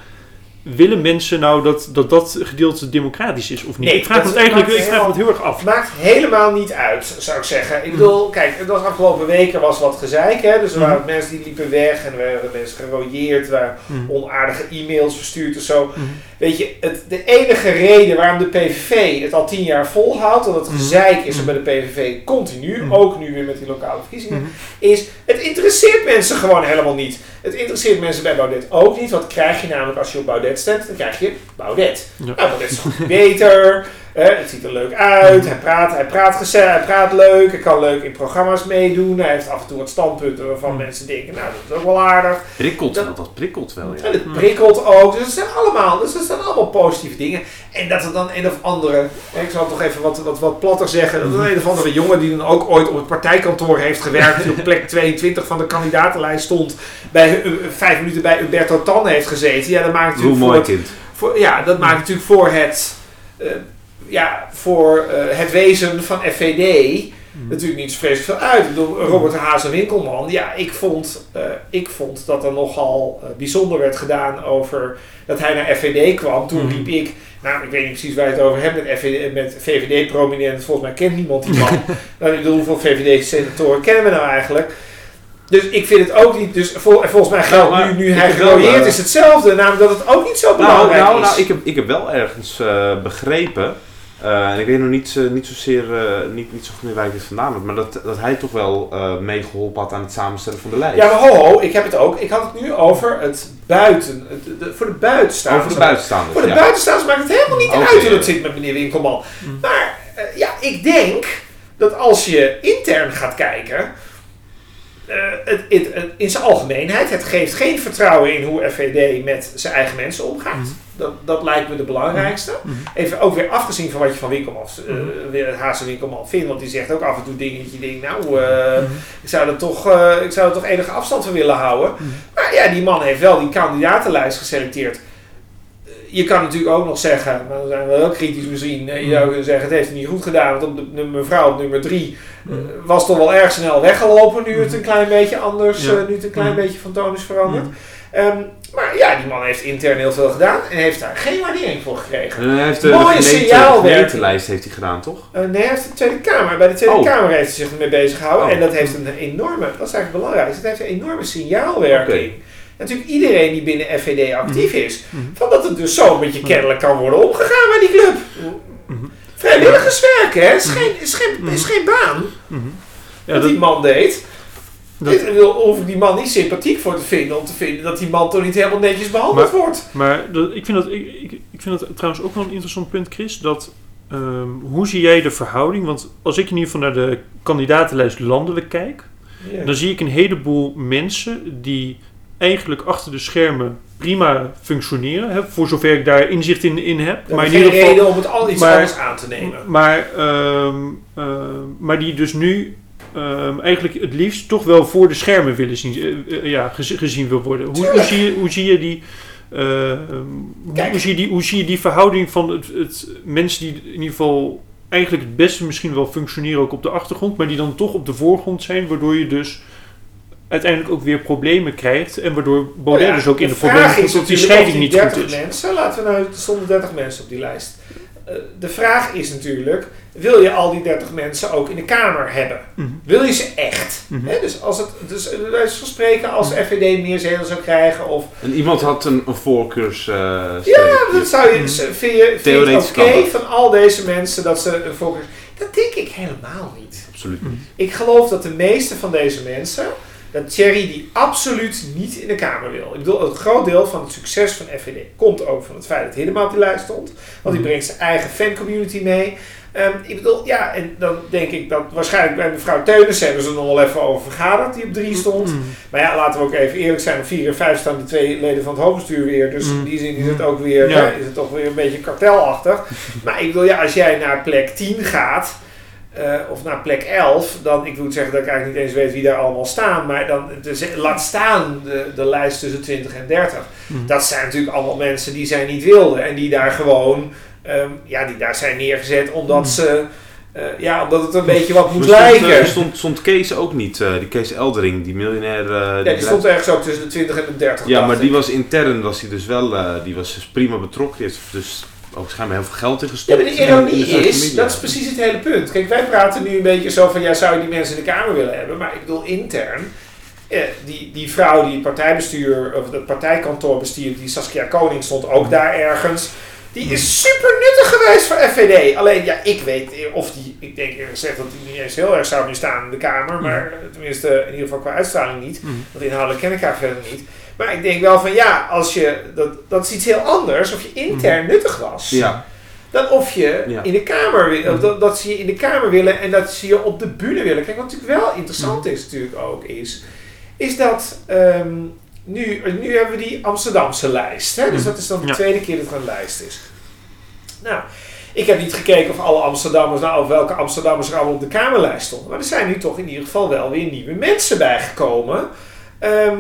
Willen mensen nou dat dat, dat gedeelte democratisch is of niet? Nee, ik vraag dat het eigenlijk ik vraag het heel erg af. Het maakt helemaal niet uit, zou ik zeggen. Ik bedoel, kijk, het was afgelopen weken was wat gezeik, hè. Dus er waren Mhm. mensen die liepen weg en er werden mensen gerooieerd, er waren Mhm. onaardige e-mails verstuurd of zo. Mhm. Weet je, het, de enige reden waarom de PVV het al tien jaar volhoudt, want het gezeik is er bij de PVV continu, ook nu weer met die lokale verkiezingen, is het interesseert mensen gewoon helemaal niet. Het interesseert mensen bij Baudet ook niet. Wat krijg je namelijk als je op Baudet stemt? Dan krijg je Baudet. Ja. Nou, Baudet is beter. Hè, het ziet er leuk uit. Hij praat, hij, praat gezellig, hij praat leuk. Hij kan leuk in programma's meedoen. Hij heeft af en toe wat standpunten waarvan Mhm. mensen denken, nou, dat is ook wel aardig. Prikkelt Dat- wel, dat prikkelt wel, ja. En het prikkelt ook. Dus het zijn allemaal, dus het zijn allemaal positieve dingen. En dat er dan een of andere, hè, ik zal het toch even wat, wat, wat platter zeggen, dat er een of andere jongen die dan ook ooit op het partijkantoor heeft gewerkt, die op plek 22 van de kandidatenlijst stond, bij, uh, vijf minuten bij Umberto Tan heeft gezeten. Ja, dat maakt natuurlijk mooi voor, kind. voor, ja, dat maakt natuurlijk voor het, eh, ja, voor eh, het wezen van FVD natuurlijk niet zo vreselijk veel uit. Ik bedoel, Robert Hazen Winkelman, ja, ik vond, eh, ik vond dat er nogal eh, bijzonder werd gedaan over dat hij naar FVD kwam. Toen Mhm. riep ik, nou, ik weet niet precies waar je het over hebt met, FVD met VVD-prominent. Volgens mij kent niemand die man. nou, ik bedoel, hoeveel VVD-senatoren kennen we nou eigenlijk? Dus ik vind het ook niet, dus vol- en volgens mij geldt Nou, nu, nu hij gerooieerd is hetzelfde. Namelijk dat het ook niet zo Nou, belangrijk nou, is. nou ik, heb, ik heb wel ergens begrepen, eh, en ik weet nog niet, eh, niet zozeer, eh, niet, niet zo goed meer waar ik dit vandaan heb, maar dat, dat hij toch wel eh, meegeholpen had aan het samenstellen van de lijst. Ja, maar ho, ho, ik heb het ook. Ik had het nu over het buiten, het, de- voor de buitenstaanders. Over de buitenstaanders, Voor de ja. buitenstaanders maakt het helemaal niet uit hoe het zit met meneer Winkelman. Mm. Maar ja, ik denk dat als je intern gaat kijken, eh, het, het- het- in zijn algemeenheid, het geeft geen vertrouwen in hoe FVD met zijn eigen mensen omgaat. Mhm. Dat, dat lijkt me de belangrijkste. Mhm. Even ook weer afgezien van wat je van Winkelman, Mhm. Hazen Winkelman vindt, want die zegt ook af en toe dingen dat je denkt, nou, eh, Mhm. ik zou er toch, ik zou er toch enige afstand van willen houden. Mhm. Maar ja, die man heeft wel die kandidatenlijst geselecteerd. Je kan natuurlijk ook nog zeggen, maar dan zijn we wel kritisch misschien. eh, Je zou kunnen zeggen, het heeft hij niet goed gedaan. Want op de, de mevrouw op nummer drie eh, Mhm. was toch wel erg snel weggelopen. Nu het een klein beetje anders, Ja. eh, nu het een klein Mhm. beetje van toon is veranderd. Mhm. Ehm, maar ja, die man heeft intern heel veel gedaan en heeft daar geen waardering voor gekregen. En hij heeft de, Mooie de gemeentelijst heeft hij gedaan, toch? Nee, hij heeft de Tweede Kamer. Bij de Tweede Oh. Kamer heeft hij zich ermee bezig gehouden. Oh. En dat heeft een enorme, dat is eigenlijk belangrijk, het heeft een enorme signaalwerking. Natuurlijk iedereen die binnen FVD actief is, Mhm. van dat het dus zo met je kennelijk kan worden omgegaan bij die club. Mhm. Vrijwilligerswerk, hè? Is Mhm. geen, is geen, Mhm. is geen baan Mhm. Ja, dat die man deed. dat, Ik wil- hoef ik die man niet sympathiek voor te vinden, om te vinden dat die man toch niet helemaal netjes behandeld wordt. Maar dat, ik, vind dat, ik, ik, ik vind dat trouwens ook wel een interessant punt, Chris. Dat, ehm, hoe zie jij de verhouding? Want als ik in ieder geval naar de kandidatenlijst landelijk kijk, dan zie ik een heleboel mensen die eigenlijk achter de schermen prima functioneren. Hè, voor zover ik daar inzicht in, in heb. Maar in geen ieder geval. reden om het al iets maar- anders aan te nemen. Maar, ehm, ehm, maar die dus nu ehm, eigenlijk het liefst toch wel voor de schermen willen zien, eh, eh, ja, gezi- gezien wil worden. Hoe, hoe, zie je, hoe zie je die. hoe zie je die, hoe zie je die verhouding van het, het mensen die in ieder geval eigenlijk het beste misschien wel functioneren ook op de achtergrond, maar die dan toch op de voorgrond zijn, waardoor je dus uiteindelijk ook weer problemen krijgt en waardoor Baudet Nou ja, dus ook in de, problemen is komt dat die scheiding niet goed 30 is. Mensen, laten we nou, er stonden 30 mensen op die lijst. Eh, de vraag is natuurlijk, wil je al die 30 mensen ook in de Kamer hebben? Mhm. Wil je ze echt? Mhm. Hè, dus als het, dus van spreken, als de FVD meer zetels zou krijgen, of En iemand had een, een voorkeurs. eh, ja, dat zou je, Mhm. vind je, vind het oké van al deze mensen dat ze een voorkeur... Dat denk ik helemaal niet. Absoluut niet. Ik geloof dat de meeste van deze mensen, dat Thierry die absoluut niet in de Kamer wil. Ik bedoel, een groot deel van het succes van FVD komt ook van het feit dat Hiddema op die lijst stond. Want die brengt zijn eigen fancommunity mee. Ehm, ik bedoel, ja, en dan denk ik dat waarschijnlijk bij mevrouw Teunissen hebben ze er nog wel even over vergaderd, die op drie stond. Mhm. Maar ja, laten we ook even eerlijk zijn, op 4 en 5 staan de twee leden van het hoofdbestuur weer. Dus Mm. in die zin is het ook weer, Ja. hè, is het toch weer een beetje kartelachtig. maar ik bedoel, ja, als jij naar plek 10 gaat, eh, of naar plek 11, dan, ik moet zeggen dat ik eigenlijk niet eens weet wie daar allemaal staan, maar dan, dus, laat staan de, de lijst tussen 20 en 30. Mhm. Dat zijn natuurlijk allemaal mensen die zij niet wilden en die daar gewoon, ehm, ja, die daar zijn neergezet omdat Mm. ze, eh, ja, omdat het een beetje wat moest stond, lijken. eh, stond, stond Kees ook niet, eh, die Kees Eldering, die miljonair. eh, ja, die stond ergens ook tussen de 20 en de 30. Ja, maar ik. die was intern, was hij dus wel, eh, die was dus prima betrokken. Die heeft dus ook schijnbaar heel veel geld in Ja, gestopt. maar de ironie de is, dat is precies het hele punt. Kijk, wij praten nu een beetje zo van, ja, zou je die mensen in de Kamer willen hebben? Maar ik bedoel, intern, eh, die, die vrouw die het partijbestuur, of het partijkantoor bestuurt, die Saskia Koning stond ook daar ergens. Die is super nuttig geweest voor FVD. Alleen, ja, ik weet of die, ik denk eerlijk gezegd dat die niet eens heel erg zou meer staan in de Kamer. Maar eh, tenminste, in ieder geval qua uitstraling niet. Mhm. Want inhoudelijk ken ik haar verder niet. Maar ik denk wel van, ja, als je, dat, dat is iets heel anders. Of je intern nuttig was. Ja, Dan of je Ja. in de kamer wil, of dat, dat ze je in de kamer willen en dat ze je op de bühne willen. Kijk, wat natuurlijk wel interessant is natuurlijk ook is, is dat ehm, nu, nu hebben we die Amsterdamse lijst. Hè? Dus Mhm. dat is dan de Ja. tweede keer dat er een lijst is. Nou, ik heb niet gekeken of alle Amsterdammers, nou of welke Amsterdammers er allemaal op de kamerlijst stonden. Maar er zijn nu toch in ieder geval wel weer nieuwe mensen bijgekomen. Ehm,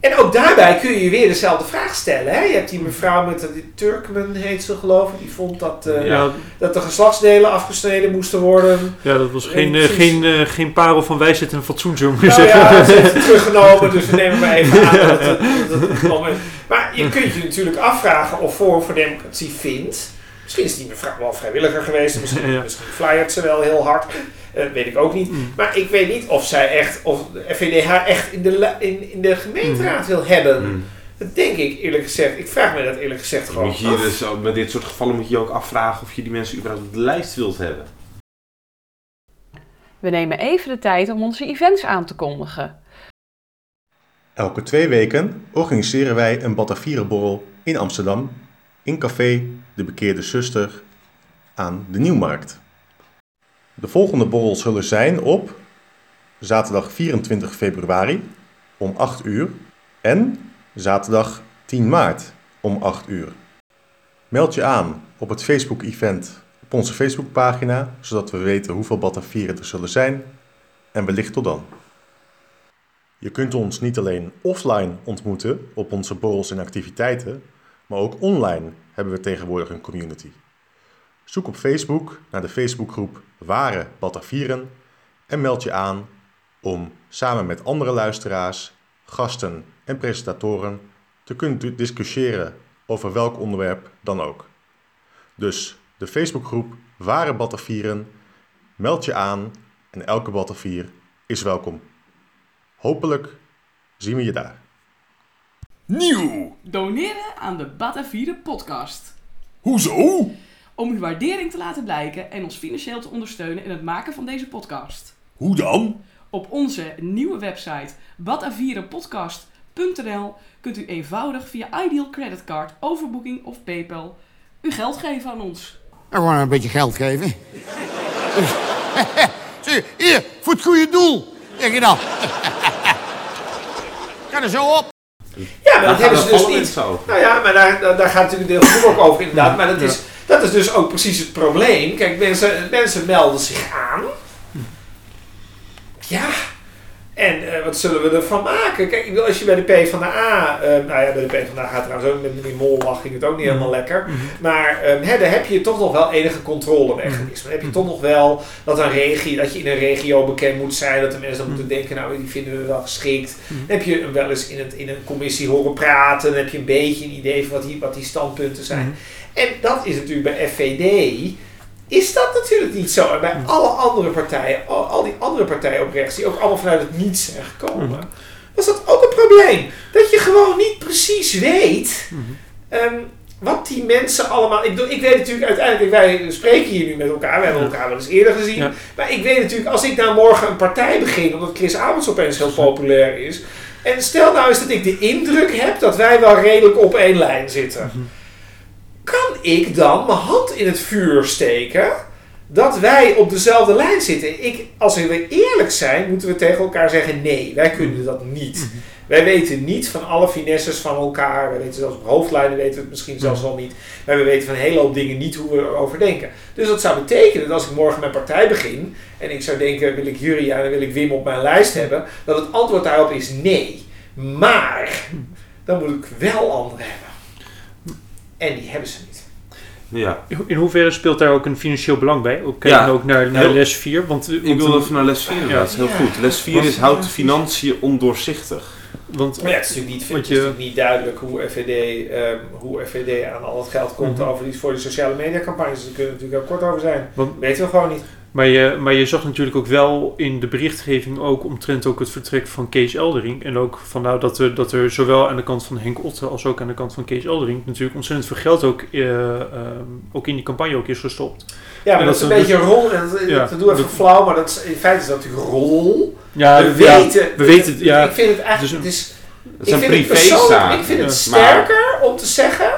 En ook daarbij kun je je weer dezelfde vraag stellen. Hè? Je hebt die mevrouw met de die Turkman heet ze geloof ik. Die vond dat, eh, Ja, dat de geslachtsdelen afgesneden moesten worden. ja, dat was geen, eh, geen, eh, geen parel van wijsheid en fatsoen, zo moet je Nou zeggen. ja, heeft het teruggenomen, dus we nemen maar even aan dat dat moment. Maar je kunt je natuurlijk afvragen of Forum voor Democratie vindt. Misschien is die mevrouw wel vrijwilliger geweest, misschien, Ja. misschien flyert ze wel heel hard. Eh, weet ik ook niet. Mm. Maar ik weet niet of zij echt, of de FVD haar echt in de, in, in de gemeenteraad wil hebben. Mm. Dat denk ik eerlijk gezegd. Ik vraag me dat eerlijk gezegd gewoon Moet je af. je dus, met dit soort gevallen moet je je ook afvragen of je die mensen überhaupt op de lijst wilt hebben. We nemen even de tijd om onze events aan te kondigen. Elke twee weken organiseren wij een Batavierenborrel in Amsterdam in café De Bekeerde Zuster aan de Nieuwmarkt. De volgende borrels zullen zijn op zaterdag 24 februari om 8 uur en zaterdag 10 maart om 8 uur. Meld je aan op het Facebook-event op onze Facebookpagina, zodat we weten hoeveel Batavieren er zullen zijn en wellicht tot dan. Je kunt ons niet alleen offline ontmoeten op onze borrels en activiteiten, maar ook online hebben we tegenwoordig een community. Zoek op Facebook naar de Facebookgroep Ware Batavieren en meld je aan om samen met andere luisteraars, gasten en presentatoren te kunnen discussiëren over welk onderwerp dan ook. Dus de Facebookgroep Ware Batavieren, meld je aan en elke Batavier is welkom. Hopelijk zien we je daar. Nieuw! Doneren aan de Batavieren podcast. Hoezo? Om uw waardering te laten blijken en ons financieel te ondersteunen in het maken van deze podcast. Hoe dan? Op onze nieuwe website batavierenpodcast.nl kunt u eenvoudig via Ideal Creditcard, overboeking of PayPal uw geld geven aan ons. En gewoon een beetje geld geven. Zie, hier, voor het goede doel. Zeg je dan. Ga er zo op. Ja, maar dat hebben ze dus niet. Nou ja, maar daar, daar, gaat natuurlijk een deel van boek ook over inderdaad. Maar dat is, dat is dus ook precies het probleem. Kijk, mensen, mensen melden zich aan. Ja. En eh, wat zullen we ervan maken? Kijk, ik als je bij de PvdA... eh nou ja, bij de PvdA gaat trouwens ook met meneer Mollach ging het ook niet helemaal lekker. Maar eh, hè, daar heb je toch nog wel enige controlemechanismen. Dan heb je toch nog wel dat, een regio, dat je in een regio bekend moet zijn. Dat de mensen dan moeten denken, nou die vinden we wel geschikt. Dan heb je hem wel eens in, het, in een commissie horen praten. Dan heb je een beetje een idee van wat die, wat die standpunten zijn. En dat is natuurlijk bij FVD... Is dat natuurlijk niet zo. En bij alle andere partijen, al, al die andere partijen op rechts, die ook allemaal vanuit het niets zijn gekomen, was dat ook een probleem. Dat je gewoon niet precies weet ehm, wat die mensen allemaal. Ik, bedoel, ik weet natuurlijk uiteindelijk, wij spreken hier nu met elkaar, we hebben elkaar wel eens eerder gezien. Ja. Maar ik weet natuurlijk, als ik nou morgen een partij begin, omdat Chris Abends opeens heel populair is. En stel nou eens dat ik de indruk heb dat wij wel redelijk op één lijn zitten. Kan ik dan mijn hand in het vuur steken dat wij op dezelfde lijn zitten? Ik, als we eerlijk zijn, moeten we tegen elkaar zeggen: nee, wij kunnen dat niet. Wij weten niet van alle finesses van elkaar. Wij weten zelfs op hoofdlijnen weten we het misschien zelfs wel niet. Maar we weten van een hele hoop dingen niet hoe we erover denken. Dus dat zou betekenen dat als ik morgen mijn partij begin en ik zou denken: wil ik Juria en wil ik Wim op mijn lijst hebben, dat het antwoord daarop is nee. Maar dan moet ik wel anderen hebben. En die hebben ze niet. Ja. In hoeverre speelt daar ook een financieel belang bij? Ook kijken Ja. ook naar, naar Heel- les 4. Want, eh, Ik wil even naar les 4 inderdaad. Dat is heel Ja. goed. Les 4 is houdt de financiën ondoorzichtig. want Maar ja, het is natuurlijk niet, Want het is je- natuurlijk niet duidelijk hoe FVD, ehm, hoe FVD aan al het geld komt Mhm. over die, voor die sociale mediacampagnes. Daar kunnen we natuurlijk heel kort over zijn. Want- weten we gewoon niet. Maar je, maar je zag natuurlijk ook wel in de berichtgeving ook omtrent ook het vertrek van Kees Eldering. En ook van nou dat er, dat er zowel aan de kant van Henk Otte als ook aan de kant van Kees Eldering natuurlijk ontzettend veel geld ook, eh, ehm, ook in die campagne ook is gestopt. Ja, maar En dat is een is beetje rol. En dat, Ja, dat doe even dat- flauw, maar dat is, in feite is dat natuurlijk rol. Ja, we ja, weten. we weten het, ja. Ik vind het eigenlijk. Dus- het is, Dat ik zijn vind het persoonlijk- privézaken. Ik vind het Ja. Maar- sterker om te zeggen.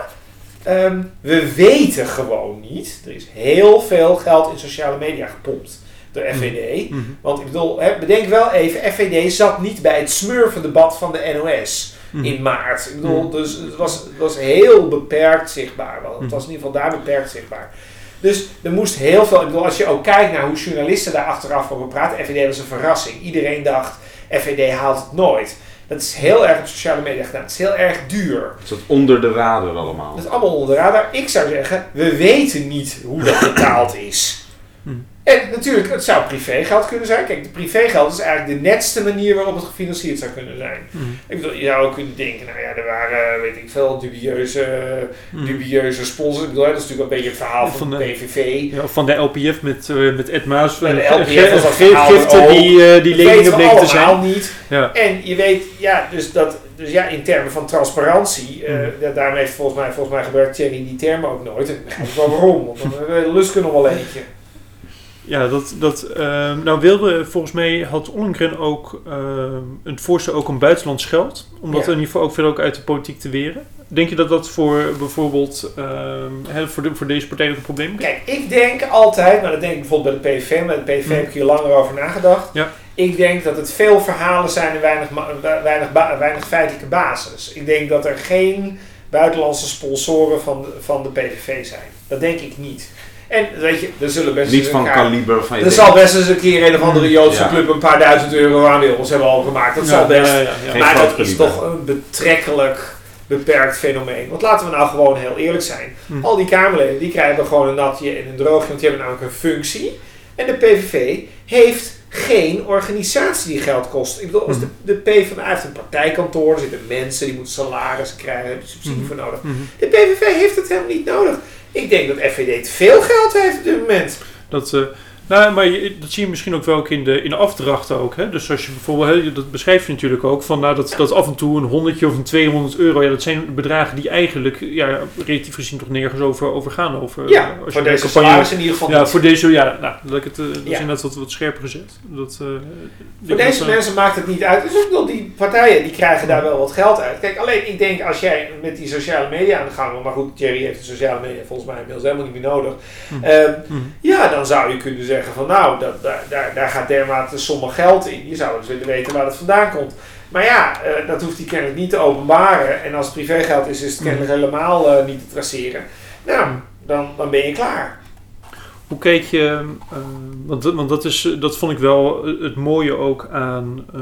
Ehm, we weten gewoon niet. Er is heel veel geld in sociale media gepompt door FVD. Mhm. Want ik bedoel, hè, bedenk wel even, FVD zat niet bij het smurfendebat van de NOS Mhm. in maart. Ik bedoel, Mhm. dus het was, het was heel beperkt zichtbaar. Wel. Het Mhm. was in ieder geval daar beperkt zichtbaar. Dus er moest heel veel, ik bedoel, als je ook kijkt naar hoe journalisten daar achteraf over praten, FVD was een verrassing. Iedereen dacht, FVD haalt het nooit. Dat is heel erg op sociale media gedaan. Het is heel erg duur. Is dat onder de radar allemaal? Dat is allemaal onder de radar. Ik zou zeggen, we weten niet hoe dat betaald is. Hm. En natuurlijk, het zou privégeld kunnen zijn. Kijk, de privégeld is eigenlijk de netste manier waarop het gefinancierd zou kunnen zijn. Mhm. Ik bedoel, je zou ook kunnen denken, nou ja, er waren, weet ik veel, dubieuze, Mhm. dubieuze sponsors. Ik bedoel, dat is natuurlijk een beetje het verhaal van, Van de PVV. Ja, van de LPF met, eh, met Ed Maas. Ja, de eh, LPF was giften die, eh, die leningen we bleken te zijn. niet. Ja. En je weet, ja, dus, dat, dus ja, in termen van transparantie, Mhm. ja, daarmee heeft volgens mij, volgens mij gebruikt Thierry die termen ook nooit. En ik begrijp wel waarom, want uh, ik er nog wel eentje. Ja, dat, dat, ehm, nou wilde, volgens mij had Ollengren ook ehm, het voorstel ook om buitenlands geld. Om dat Ja. in ieder geval ook verder ook uit de politiek te weren. Denk je dat dat voor bijvoorbeeld, ehm, voor, de, voor deze partij ook een probleem is? Kijk, ik denk altijd, maar dat denk ik bijvoorbeeld bij de PVV, maar de PVV heb ik hier langer over nagedacht. Ja. Ik denk dat het veel verhalen zijn en weinig, weinig, weinig feitelijke basis. Ik denk dat er geen buitenlandse sponsoren van de, van de PVV zijn. Dat denk ik niet. En weet je, er zullen best Niet van kaliber van je Er denkt, zal best eens een keer een of andere Joodse Ja. club een paar duizend euro aan ons hebben al gemaakt. Dat Ja, zal best. ja, ja, ja. Geen maar dat is toch een betrekkelijk beperkt fenomeen. Want laten we nou gewoon heel eerlijk zijn. Hm. Al die Kamerleden die krijgen gewoon een natje en een droogje, want die hebben namelijk een functie. En de PVV heeft geen organisatie die geld kost. Ik bedoel, als de, de PvdA heeft een partijkantoor, er zitten mensen die moeten salarissen krijgen, daar hebben subsidie voor nodig. De PVV heeft het helemaal niet nodig. Ik denk dat FVD te veel geld heeft op dit moment. Dat, eh, nou, maar je- dat zie je misschien ook wel ook in de, in de afdrachten ook. Hè? Dus als je bijvoorbeeld, hè, dat beschrijf je natuurlijk ook, van nou, dat, dat af en toe een honderdje of een 200 euro, ja, dat zijn bedragen die eigenlijk ja, relatief gezien toch nergens over, over gaan. Over, Ja, eh, als voor je deze campagne- in ieder geval Ja, niet. voor deze, ja, nou, dat, ik het, eh, dat is Ja. inderdaad wat, wat scherper gezet. Dat, eh, Voor deze dat, mensen maakt het niet uit. Dus ook nog die partijen die krijgen daar wel wat geld uit. Kijk, alleen ik denk als jij met die sociale media aan de gang wil, maar goed, Thierry heeft de sociale media volgens mij inmiddels helemaal niet meer nodig. Hm. Ehm, Hm. ja, dan zou je kunnen zeggen van nou, dat, daar, daar, daar gaat dermate sommige geld in. Je zou dus willen weten waar het vandaan komt. Maar ja, eh, dat hoeft hij kennelijk niet te openbaren. En als het privégeld is, is het kennelijk helemaal eh, niet te traceren. Nou, dan, dan ben je klaar. Hoe keek je, eh, want, want dat, is, dat vond ik wel het mooie ook aan, eh,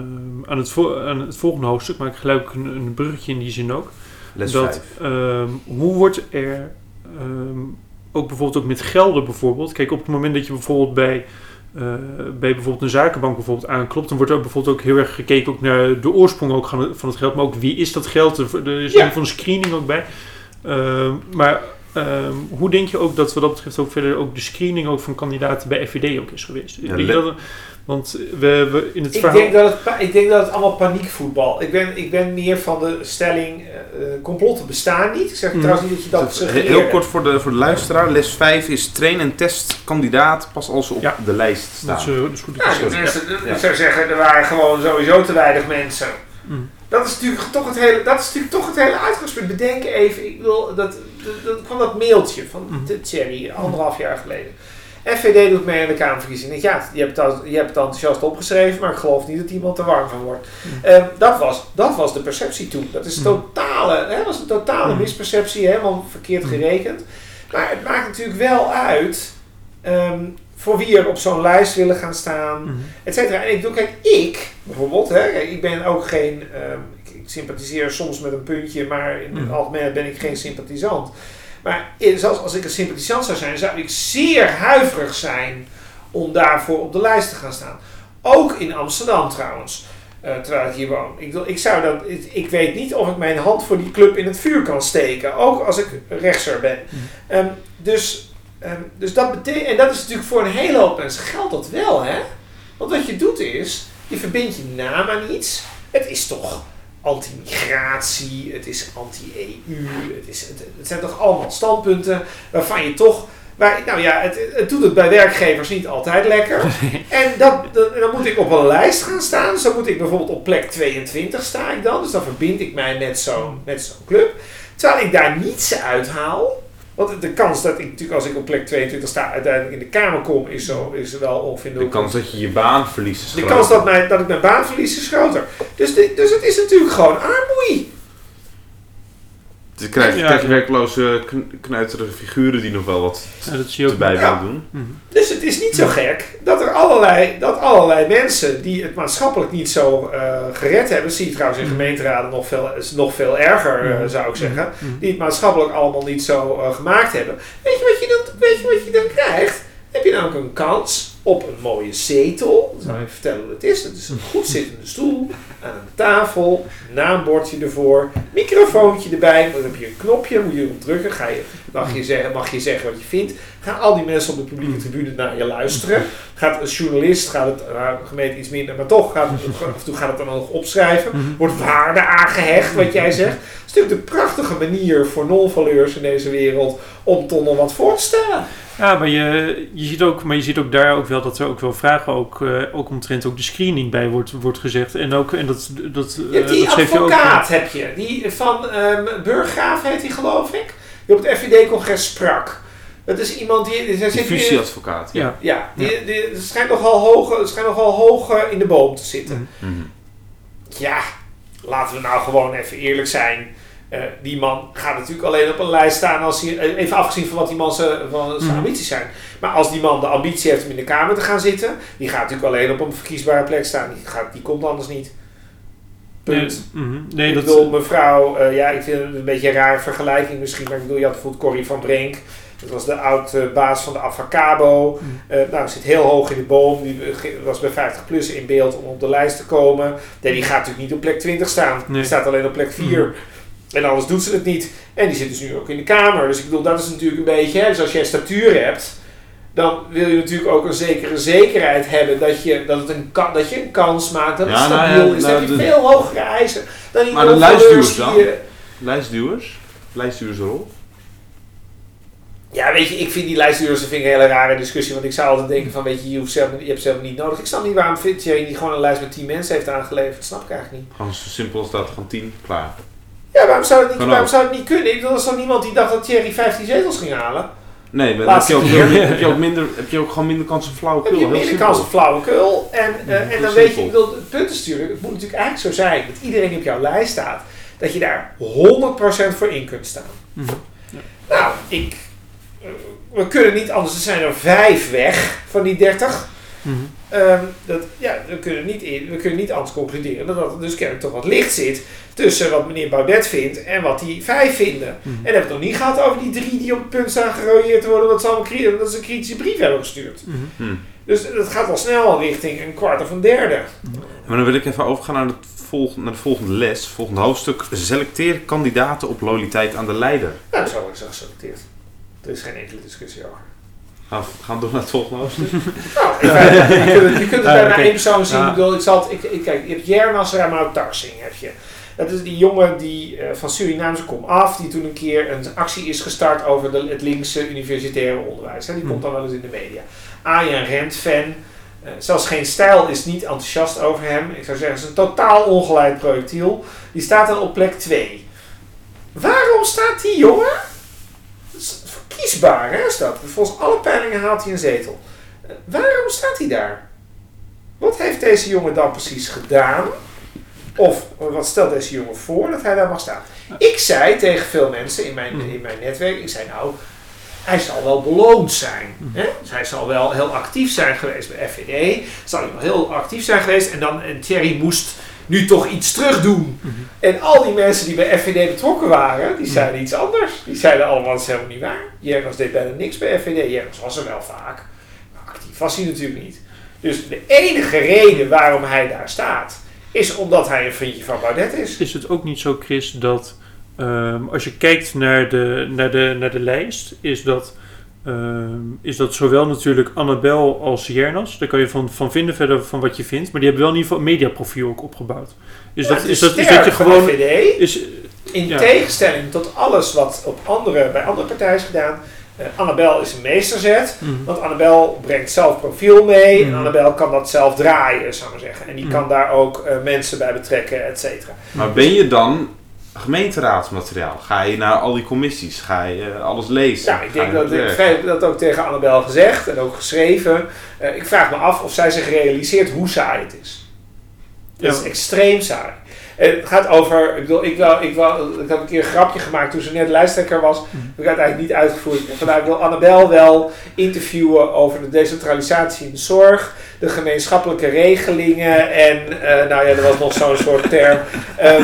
aan, het, vo- aan het volgende hoofdstuk, maar ik gelijk een, een bruggetje in die zin ook. Les dat, vijf. ehm, hoe wordt er ehm, ook bijvoorbeeld ook met gelden bijvoorbeeld, kijk op het moment dat je bijvoorbeeld bij, eh, bij bijvoorbeeld een zakenbank bijvoorbeeld aanklopt, dan wordt er bijvoorbeeld ook heel erg gekeken ook naar de oorsprong ook van het- geld, maar ook wie is dat geld, er, is Ja. een van een screening ook bij. Ehm, maar ehm, hoe denk je ook dat wat dat betreft ook verder ook de screening ook van kandidaten bij FVD ook is geweest? Ja, Denk je dat, want we, in het Ik verhaal... denk, dat het, ik denk dat het allemaal paniekvoetbal. Ik ben, ik ben meer van de stelling, eh, eh, complotten bestaan niet. Ik zeg Mhm. trouwens niet dat je dat suggereert. heel kort voor de, voor de luisteraar. Les 5 is train en test kandidaat pas als ze op Ja. de lijst staan. dat is, dat is goed. Dat is- Ja. ik zou zeggen, er waren gewoon sowieso te weinig mensen. Mm. Dat is natuurlijk toch het hele, dat is natuurlijk toch het hele uitgangspunt. Bedenk even, ik bedoel, dat, dat, dat kwam dat mailtje van de Thierry, anderhalf jaar geleden. FVD doet mee aan de Kamerverkiezingen. Ja, je hebt, je hebt het enthousiast opgeschreven, maar ik geloof niet dat iemand er warm van wordt. Mhm. Ehm, dat, was, dat was de perceptie toen. Dat is Mhm. totale, hè, dat was een totale Mhm. misperceptie, helemaal verkeerd gerekend. Maar het maakt natuurlijk wel uit ehm, voor wie er op zo'n lijst willen gaan staan Mhm. et cetera. En ik bedoel, kijk, ik bijvoorbeeld, hè, kijk, ik ben ook geen, ehm, ik, ik sympathiseer soms met een puntje, maar in het Mm. algemeen ben ik geen sympathisant. Maar zelfs als ik een sympathisant zou zijn, zou ik zeer huiverig zijn om daarvoor op de lijst te gaan staan. Ook in Amsterdam trouwens, eh, terwijl ik hier woon. Ik, ik, zou dat, ik, ik weet niet of ik mijn hand voor die club in het vuur kan steken, ook als ik rechtser ben. Mm. Ehm, dus, ehm, dus dat betekent, en dat is natuurlijk voor een hele hoop mensen geldt dat wel, hè? Want wat je doet is, je verbindt je naam aan iets. Het is toch anti-migratie, het is anti-EU, het, is, het, het zijn toch allemaal standpunten waarvan je toch... Nou ja, het, het doet het bij werkgevers niet altijd lekker. En dat, dat- dan moet ik op een lijst gaan staan. Dus dan moet ik bijvoorbeeld op plek 22 sta ik dan. Dus dan verbind ik mij met zo'n met zo'n club. Terwijl ik daar niets uithaal. Want de kans dat ik natuurlijk als ik op plek 22 sta uiteindelijk in de Kamer kom is, zo, is wel ongeveer De kans dat je je baan verliest is de kans dat, mijn, dat ik mijn baan verlies is groter. Dus, de- dus het is natuurlijk gewoon armoei. Dan krijg, je- Ja. krijg je werkloze, kn- knuiterige figuren die nog wel wat Ja, dat zie je ook. erbij Ja. willen doen. Mhm. Dus het is niet zo gek dat er allerlei, dat allerlei mensen die het maatschappelijk niet zo eh, gered hebben, zie je trouwens in gemeenteraden nog veel, is nog veel erger, eh, Mhm. zou ik zeggen, Mhm. die het maatschappelijk allemaal niet zo eh, gemaakt hebben. Weet je, wat je, dan, weet je wat je dan krijgt? Heb je namelijk een kans op een mooie zetel. Ik je vertellen wat het is. Dat is een goed zittende stoel aan een tafel, naambordje ervoor, microfoontje erbij. Dan heb je een knopje, moet je erop drukken. Ga je, mag, je zeggen, mag je zeggen wat je vindt. Gaan al die mensen op de publieke tribune naar je luisteren. Gaat een journalist, gaat het, de gemeente iets minder, maar toch, gaat het, af en toe gaat het dan nog opschrijven. Mhm. Wordt waarde aangehecht, wat jij zegt. Het is natuurlijk de prachtige manier voor non-valeurs in deze wereld om toch nog wat voor te stellen. Ja, maar je, je, ziet ook, maar je ziet ook daar ook wel dat er ook wel vragen, ook, eh, ook omtrent ook de screening bij wordt, wordt gezegd. En, ook, en dat, dat, Je hebt eh, die dat schreef je ook. advocaat, heb je. Die van ehm Burggraaf heet hij geloof ik. Die op het FVD-congres sprak. Dat is iemand die... die Diffusieadvocaat. Ja. Ja, die, die, het schijnt nogal hoog, schijnt nogal hoog in de boom te zitten. Mhm. Ja, laten we nou gewoon even eerlijk zijn. Eh, die man gaat natuurlijk alleen op een lijst staan als hij, eh, even afgezien van wat die man zijn, van zijn Mhm. ambities zijn. Maar als die man de ambitie heeft om in de Kamer te gaan zitten, die gaat natuurlijk alleen op een verkiesbare plek staan. Die, gaat, die komt anders niet. Punt. Nee, mhm. nee ik dat, bedoel, mevrouw, eh, ja, ik vind het een beetje een rare vergelijking misschien, maar ik bedoel, je had bijvoorbeeld Corrie van Brink. Dat was de oud-baas van de Avacabo. Eh nou, zit heel hoog in de boom. Die was bij 50 plus in beeld om op de lijst te komen. Nee, die gaat natuurlijk niet op plek 20 staan. Nee. Die staat alleen op plek 4. Mhm. En anders doet ze het niet. En die zit dus nu ook in de Kamer. Dus ik bedoel, dat is natuurlijk een beetje... Hè, dus als jij statuur hebt, dan wil je natuurlijk ook een zekere zekerheid hebben dat je, dat het een, dat je een kans maakt, dat het Ja, nou stabiel ja, is. Dan nou, je veel hogere eisen dan die Maar de lijstduwers die dan? je- Lijstduwers? Lijstduwersrol? Ja, weet je, ik vind die lijstduwers dat vind ik een hele rare discussie. Want ik zou altijd denken van, weet je, je, hoeft zelf, je hebt zelf niet nodig. Ik snap niet waarom Thierry niet gewoon een lijst met 10 mensen heeft aangeleverd. Dat snap ik eigenlijk niet. Gewoon zo simpel als dat, gewoon tien, klaar. Ja, waarom zou het niet, waarom zou het niet kunnen? Ik bedoel, er is toch niemand die dacht dat Thierry 15 zetels ging halen? Nee, maar dan heb je, ook, heb, je ook minder, heb je ook gewoon minder kans op Dan flauwekul. heb je minder kans op flauwekul. En, eh, Ja, en dan weet je, simpel. bedoel, het punt is natuurlijk, het moet natuurlijk eigenlijk zo zijn dat iedereen die op jouw lijst staat, dat je daar 100% voor in kunt staan. Mhm. Nou, ik, eh, we kunnen niet anders, er zijn er vijf weg van die 30. Mhm. Ehm, dat, ja, we kunnen, niet in, we kunnen niet anders concluderen dan dat er dus kennelijk toch wat licht zit tussen wat meneer Baudet vindt en wat die vijf vinden. Mhm. En dan hebben we het nog niet gehad over die drie die op het punt staan gerooieerd te worden omdat ze, allemaal omdat ze een kritische brief hebben gestuurd. Mhm. Hm. Dus dat gaat wel snel richting een kwart of een derde. Maar dan wil ik even overgaan naar, het volgende, naar de volgende les, volgende hoofdstuk. Selecteer kandidaten op loyaliteit aan de leider. Nou, zo is er geselecteerd. Er is geen enkele discussie over. Gaan we, gaan door naar het volgende hoofdstuk? Nou, in feite, je kunt het, je kunt het Ah, bijna één persoon zien. Ah. Ik bedoel, ik zal het, ik, ik, kijk, je hebt Jernas Ramout Tarsing, heb je. Dat is die jongen die eh, van Surinaamse kom af, die toen een keer een actie is gestart over de, het linkse universitaire onderwijs. Hè. Die komt dan wel eens in de media. Arjen Rent fan. Eh, zelfs geen stijl is niet enthousiast over hem. Ik zou zeggen, het is een totaal ongeleid projectiel. Die staat dan op plek 2. Waarom staat die jongen? Verkiesbaar, hè, is dat. Volgens alle peilingen haalt hij een zetel. Eh, waarom staat hij daar? Wat heeft deze jongen dan precies gedaan? Of eh, wat stelt deze jongen voor dat hij daar mag staan? Ik zei tegen veel mensen in mijn, in mijn netwerk, ik zei nou, hij zal wel beloond zijn. Hè? Dus hij zal wel heel actief zijn geweest bij FVD. Zal hij wel heel actief zijn geweest. En, dan, en Thierry moest nu toch iets terug doen. En al die mensen die bij FVD betrokken waren, die zeiden iets anders. Die zeiden allemaal, dat is helemaal niet waar. Jergens deed bijna niks bij FVD. Jergens was er wel vaak. Maar actief was hij natuurlijk niet. Dus de enige reden waarom hij daar staat, is omdat hij een vriendje van Baudet is. Is het ook niet zo, Chris, dat ehm, als je kijkt naar de, naar de, naar de lijst, is dat, ehm, is dat zowel natuurlijk Annabel als Jernas. Daar kan je van, van vinden verder van wat je vindt, maar die hebben wel in ieder geval een mediaprofiel ook opgebouwd. Is, Ja, dat, is, dat, is dat je gewoon. Is, In Ja. tegenstelling tot alles wat op andere, bij andere partijen is gedaan. eh, Annabel is een meesterzet. Mhm. Want Annabel brengt zelf profiel mee. En Mhm. Annabel kan dat zelf draaien, zou ik maar zeggen. En die Mhm. kan daar ook eh, mensen bij betrekken, et cetera. Maar ben je dan gemeenteraadsmateriaal? Ga je naar al die commissies? Ga je eh, alles lezen? Ja, ik Ga denk dat ik heb dat ook tegen Annabel gezegd en ook geschreven. Eh, ik vraag me af of zij zich realiseert hoe saai het is. Het is extreem saai. En het gaat over, ik bedoel, ik, wou, ik, wou, ik had een keer een grapje gemaakt toen ze net lijsttrekker was. Mm. Ik had het eigenlijk niet uitgevoerd. Vandaar ik wil Annabel wel interviewen over de decentralisatie in de zorg, de gemeenschappelijke regelingen en, eh, nou ja, er was nog zo'n soort term. Ehm,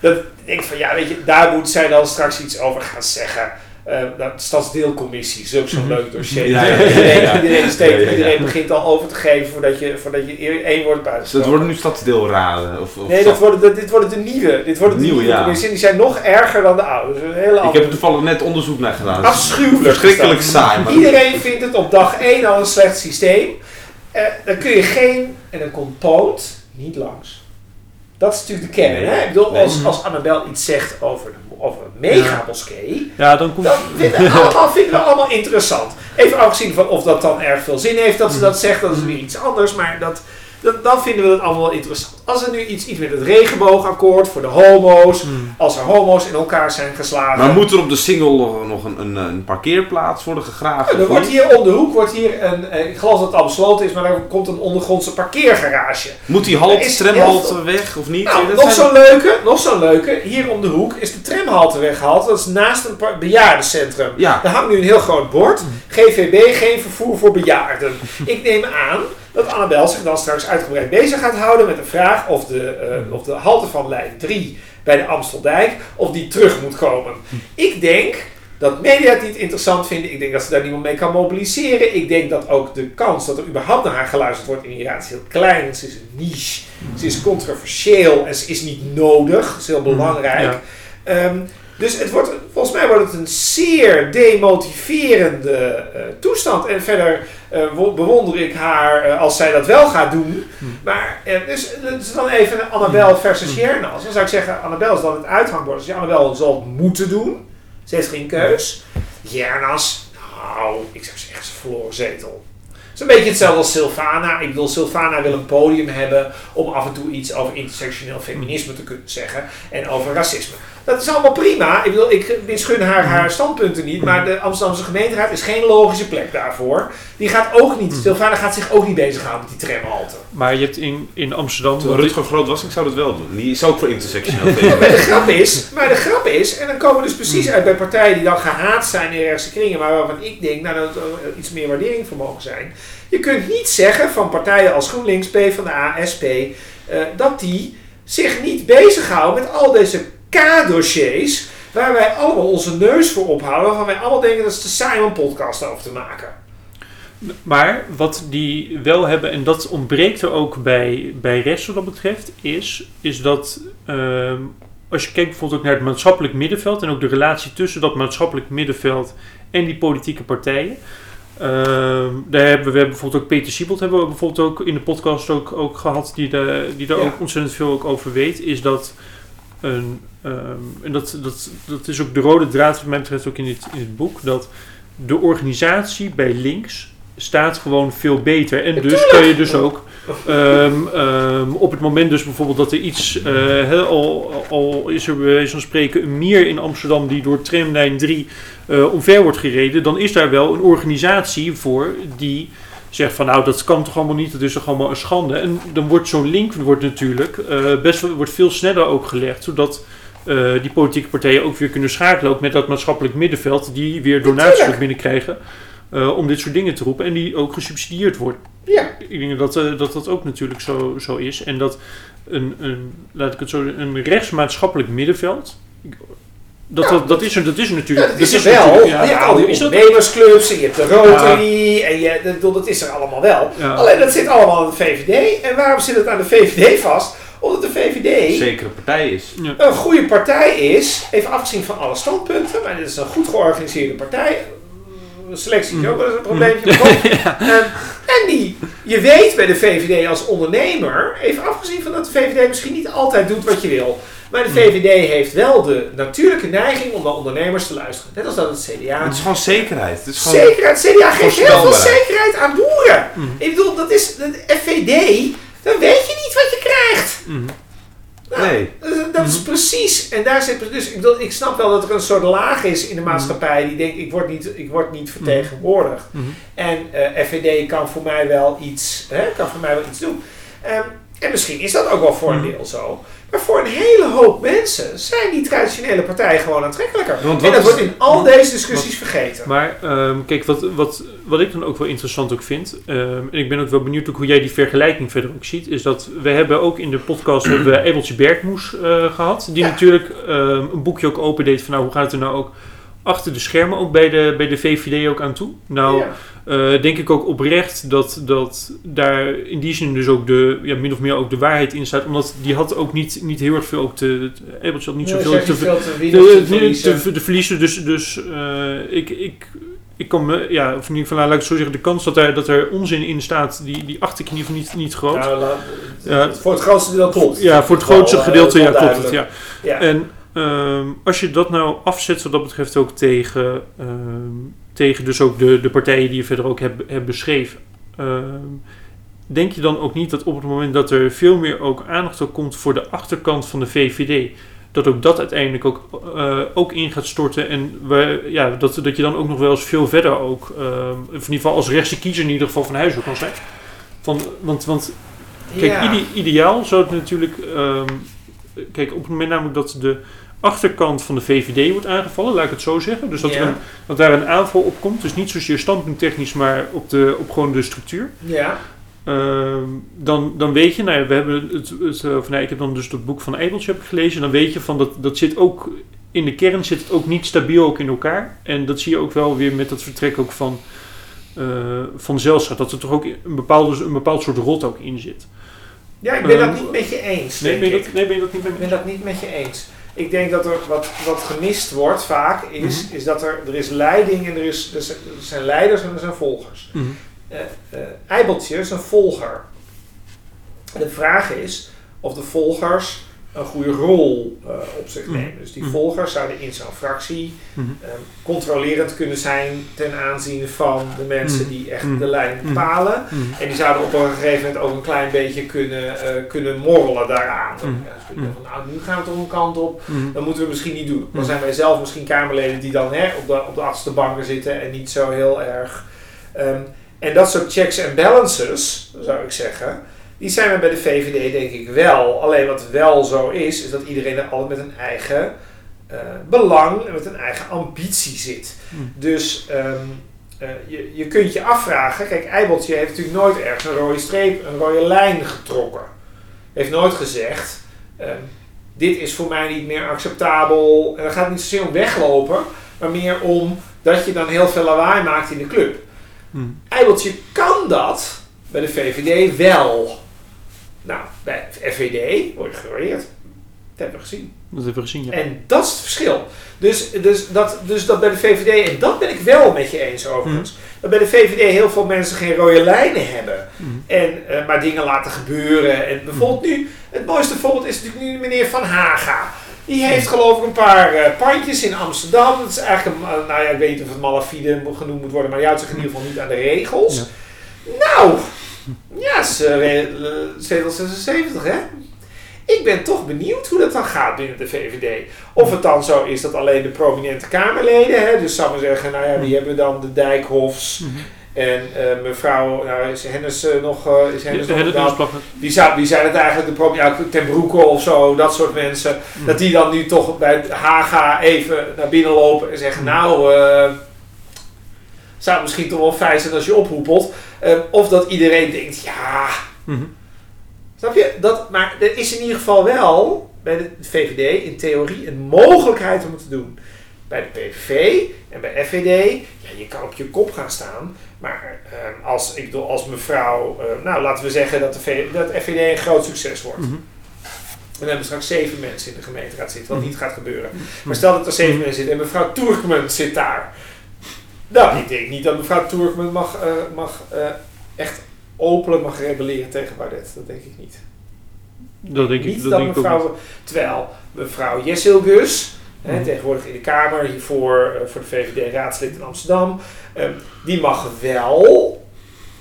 dat ik denk van, ja, weet je, daar moet zij dan straks iets over gaan zeggen. Dat stadsdeelcommissie is ook zo'n Mhm. leuk dossier. Ja, ja, ja, iedereen, iedereen, steekt, iedereen begint al over te geven voordat je, voordat je één woord buiten Dus het worden nu stadsdeelraden. Of, of Nee, stad- dat worden, de- dit worden de nieuwe. Dit worden de Nieuwe, nieuwe commissies. Die zijn nog erger dan de oude. Dus hele Ik heb er toevallig net onderzoek naar gedaan. Afschuwelijk. Verschrikkelijk dat. saai. Maar Iedereen vindt het op dag 1 al een slecht systeem. Eh, dan kun je geen... En dan komt Poot niet langs. Dat is natuurlijk de kern. Hè? Ik bedoel, als, als Annabel iets zegt over, een megamoskee... Ja, dan komt... Vinden we, allemaal, vinden we allemaal interessant. Even afgezien van of dat dan erg veel zin heeft dat ze dat zegt, dat is weer iets anders. Maar dat, dat, dan vinden we dat allemaal wel interessant. Als er nu iets, iets met het regenboogakkoord voor de homo's, Hmm. als er homo's in elkaar zijn geslagen. Maar moet er op de single nog, een, een, een parkeerplaats worden gegraven? Ja, er wordt hier om de hoek, wordt hier een, eh, ik geloof dat het al besloten is, maar er komt een ondergrondse parkeergarage. Moet die halt, is tramhalte weg of niet? Nou, nog zo'n leuke, nog zo'n leuke, hier om de hoek is de tramhalte weggehaald. Dat is naast een bejaardencentrum. Ja, Er hangt nu een heel groot bord. GVB, geen vervoer voor bejaarden. Ik neem aan dat Annabel zich dan straks uitgebreid bezig gaat houden met de vraag of de, eh, of de halte van lijn 3 bij de Amsteldijk, of die terug moet komen. Ik denk dat media het niet interessant vinden. Ik denk dat ze daar niemand mee kan mobiliseren. Ik denk dat ook de kans dat er überhaupt naar haar geluisterd wordt in Iran is heel klein. Ze is een niche. Ze is controversieel en ze is niet nodig. Dat is heel belangrijk. Ja. Ehm, dus het wordt, volgens mij wordt het een zeer demotiverende eh, toestand. En verder eh, wo- bewonder ik haar eh, als zij dat wel gaat doen. Maar eh, dus, dus dan even Annabel versus Jernas. Dan zou ik zeggen, Annabel is dan het uithangbord. Dus Annabel zal het moeten doen. Ze heeft geen keus. Jernas, nou, ik zou zeggen, ze verloren zetel. Het is een beetje hetzelfde als Sylvana. Ik bedoel, Sylvana wil een podium hebben om af en toe iets over intersectioneel feminisme te kunnen zeggen. En over racisme. Dat is allemaal prima. Ik bedoel, ik misgun haar haar standpunten niet. Maar de Amsterdamse gemeenteraad is geen logische plek daarvoor. Die gaat ook niet, Sylvana gaat zich ook niet bezighouden met die tramhalte. Maar je hebt in, in Amsterdam... Toen Rutger Groot was, ik zou dat wel doen. Die is ook voor intersectioneel feminisme. Maar de grap is, maar de grap is, en dan komen we dus precies uit bij partijen die dan gehaat zijn in rechtse kringen, maar waarvan ik denk, nou, dat er iets meer waardering voor mogen zijn. Je kunt niet zeggen van partijen als GroenLinks, PvdA, SP, eh, dat die zich niet bezighouden met al deze K-dossiers, waar wij allemaal onze neus voor ophouden, waarvan wij allemaal denken dat het te saai om een podcast over te maken. Maar wat die wel hebben, en dat ontbreekt er ook bij, bij rechts wat dat betreft, is, is dat ehm, als je kijkt bijvoorbeeld ook naar het maatschappelijk middenveld en ook de relatie tussen dat maatschappelijk middenveld en die politieke partijen. ehm, daar hebben we, we hebben bijvoorbeeld ook Peter Siebelt hebben we bijvoorbeeld ook in de podcast ook, ook gehad, die, de, die daar Ja. ook ontzettend veel ook over weet, is dat een, ehm, en dat, dat, dat is ook de rode draad wat mij betreft ook in dit, in dit boek, dat de organisatie bij links staat gewoon veel beter. En dus kan je dus ook ehm, ehm, op het moment dus bijvoorbeeld dat er iets, hè, al, al is er bij wijze van spreken een mier in Amsterdam die door tramlijn 3 eh, omver wordt gereden, dan is daar wel een organisatie voor die zegt van nou dat kan toch allemaal niet, dat is toch allemaal een schande. En dan wordt zo'n link wordt natuurlijk eh, best wel, wordt veel sneller ook gelegd, zodat eh, die politieke partijen ook weer kunnen schakelen, ook met dat maatschappelijk middenveld, die weer donaties ook binnenkrijgen. eh, om dit soort dingen te roepen en die ook gesubsidieerd wordt. Ja, Ik denk dat dat, dat ook natuurlijk zo, zo is. En dat een, een, laat ik het zo een rechtsmaatschappelijk middenveld. Dat, Ja, dat, dat, is er, dat is er Ja, natuurlijk. dat is er wel. natuurlijk- je hebt ja, al die ondernemersclubs, en je hebt de Rotary, en je, dat is er allemaal wel. Ja. Alleen dat zit allemaal aan de VVD. En waarom zit het aan de VVD vast? Omdat de VVD Zekere partij is. een goede partij is, even afgezien van alle standpunten, maar dit is een goed georganiseerde partij. Selectie is ook wel eens een probleempje. goed. Ehm, en die, je weet bij de VVD als ondernemer, even afgezien van dat de VVD misschien niet altijd doet wat je wil. Maar de VVD heeft wel de natuurlijke neiging om naar ondernemers te luisteren. Net als dat het CDA. Het is gewoon zekerheid. Het is gewoon... Zekerheid, CDA geeft heel veel zekerheid aan boeren. Ik bedoel, dat is de FVD, dan weet je niet wat je krijgt. Mhm. Nou, Nee. dat- is precies. En daar zit dus ik, bedoel, ik snap wel dat er een soort laag is in de maatschappij die denkt ik word niet, ik word niet vertegenwoordigd. Mhm. En eh, FVD kan voor mij wel iets, hè, kan voor mij wel iets doen. Ehm, En misschien is dat ook wel voor een Mhm. deel zo. Maar voor een hele hoop mensen zijn die traditionele partijen gewoon aantrekkelijker. Want en dat wordt in al deze discussies vergeten. Maar ehm, kijk, wat, wat, wat ik dan ook wel interessant ook vind, ehm, en ik ben ook wel benieuwd ook hoe jij die vergelijking verder ook ziet, is dat we hebben ook in de podcast hebben we Ebeltje Bergmoes eh, gehad, die Ja. natuurlijk ehm, een boekje ook opendeed van nou, hoe gaat het er nou ook achter de schermen ook bij de, bij de VVD ook aan toe. Nou, Ja. eh, denk ik ook oprecht dat, dat daar in die zin dus ook de, ja, min of meer ook de waarheid in staat, omdat die had ook niet, niet heel erg veel ook te, Ebeltje had niet Ja, zoveel te, veel te winnen de, te verliezen. te- de verliezen. Dus, dus eh, ik, ik, ik kan me, ja, of in ieder geval, nou, laat ik het zo zeggen, de kans dat er, dat er onzin in staat, die, die acht ik in ieder geval niet, niet groot. Nou, laat- Ja. Voor het grootste deel klopt. ja, voor het grootste eh, gedeelte, wel ja, klopt het, ja. Ja. En ehm, als je dat nou afzet wat dat betreft ook tegen, ehm, tegen dus ook de, de partijen die je verder ook hebt, hebt beschreven. ehm, denk je dan ook niet dat op het moment dat er veel meer ook aandacht ook komt voor de achterkant van de VVD, dat ook dat uiteindelijk ook, eh, ook in gaat storten en we, ja, dat, dat je dan ook nog wel eens veel verder ook, of in ieder geval als rechtse kiezer in ieder geval van huis ook kan zijn. Van, want, want Kijk, Ja. ide- ideaal zou het natuurlijk. kijk, op het moment namelijk dat de achterkant van de VVD wordt aangevallen, laat ik het zo zeggen. Dus dat, er een, dat daar een aanval op komt. Dus niet zozeer standpunttechnisch, maar op, de, op gewoon de structuur. Ja. Ehm, dan, dan weet je, nou ja, we hebben het, het, eh, of nee, ik heb dan dus dat boek van ik gelezen. Dan weet je van dat, dat zit ook in de kern zit het ook niet stabiel ook in elkaar. En dat zie je ook wel weer met dat vertrek ook van, eh van Zelstra. Dat er toch ook een, bepaalde, een bepaald soort rot ook in zit. ja, ik ben Ehm, dat niet met je eens. Nee, ben je ik. dat, nee, ben je dat niet met Ik ben dat niet met je eens. Ik denk dat er wat, wat gemist wordt vaak, is, Mhm. is dat er, er is leiding en er, is, er zijn- er leiders en er zijn volgers. Eh, Eibeltje is een volger. De vraag is of de volgers een goede rol eh, op zich Mhm. nemen. Dus die Mhm. volgers zouden in zo'n fractie Mhm. eh, controlerend kunnen zijn ten aanzien van de mensen Mhm. die echt Mhm. de lijn Mhm. bepalen. Mhm. En die zouden op een gegeven moment ook een klein beetje kunnen, eh, kunnen morrelen daaraan. Mhm. Ja, dus van, nou, nu gaan we toch een kant op. Mhm. Dat moeten we misschien niet doen. Dan Mhm. zijn wij zelf misschien Kamerleden die dan hè, op, de, op de achterste banken zitten en niet zo heel erg. ehm, en dat soort checks en balances, zou ik zeggen, die zijn er bij de VVD denk ik wel. Alleen wat wel zo is, is dat iedereen er altijd met een eigen eh, belang en met een eigen ambitie zit. Mhm. Dus ehm, eh, je, je kunt je afvragen, kijk, Eibeltje heeft natuurlijk nooit ergens een rode streep, een rode lijn getrokken. Heeft nooit gezegd, ehm, dit is voor mij niet meer acceptabel. En dan gaat het niet zozeer om weglopen, maar meer om dat je dan heel veel lawaai maakt in de club. Mhm. Eibeltje kan dat bij de VVD wel. Nou, bij FVD word je. Dat hebben we gezien. Dat hebben we gezien, ja. En dat is het verschil. Dus, dus, dat, dus dat bij de VVD, en dat ben ik wel met je eens overigens, dat bij de VVD heel veel mensen geen rode lijnen hebben. Mhm. En eh, maar dingen laten gebeuren. En bijvoorbeeld nu, het mooiste voorbeeld is natuurlijk nu meneer Van Haga. Die heeft geloof ik een paar eh, pandjes in Amsterdam. Dat is eigenlijk, een, eh, nou ja, ik weet niet of het malafide genoemd moet worden, maar je houdt zich in ieder geval niet aan de regels. Ja. Nou, ja, eh, eh, zetel 76 hè. Ik ben toch benieuwd hoe dat dan gaat binnen de VVD. Of het dan zo is dat alleen de prominente Kamerleden, hè, dus zou maar zeggen, nou ja, die hebben dan de Dijkhofs Mhm. en eh, mevrouw, nou is Hennis nog, is Hennis Ja, nog. Die, zou, die zijn het eigenlijk, de pro- ja, ten Broeke of zo, dat soort mensen. Mhm. Dat die dan nu toch bij het Haga even naar binnen lopen en zeggen, nou, zou het misschien toch wel fijn zijn als je ophoepelt. Eh, of dat iedereen denkt, ja, Mhm. snap je? Dat, maar er is in ieder geval wel bij de VVD in theorie een mogelijkheid om het te doen. Bij de PVV en bij FVD, ja, je kan op je kop gaan staan. Maar eh, als, ik bedoel, als mevrouw, eh, nou laten we zeggen dat de, V- dat FVD een groot succes wordt. Mhm. En we hebben straks zeven mensen in de gemeenteraad zitten, wat Mhm. niet gaat gebeuren. Maar stel dat er zeven mensen zitten en mevrouw Toerkman zit daar. Nou, ik denk niet dat mevrouw Toerkman mag, eh, mag eh, echt openlijk mag rebelleren tegen Baudet. Dat denk ik niet. Dat denk ik, niet dat dat denk ik ook niet. mevrouw, terwijl mevrouw Jessil Gus, hè, Mhm. tegenwoordig in de Kamer, hiervoor eh, voor de VVD raadslid in Amsterdam, eh, die mag wel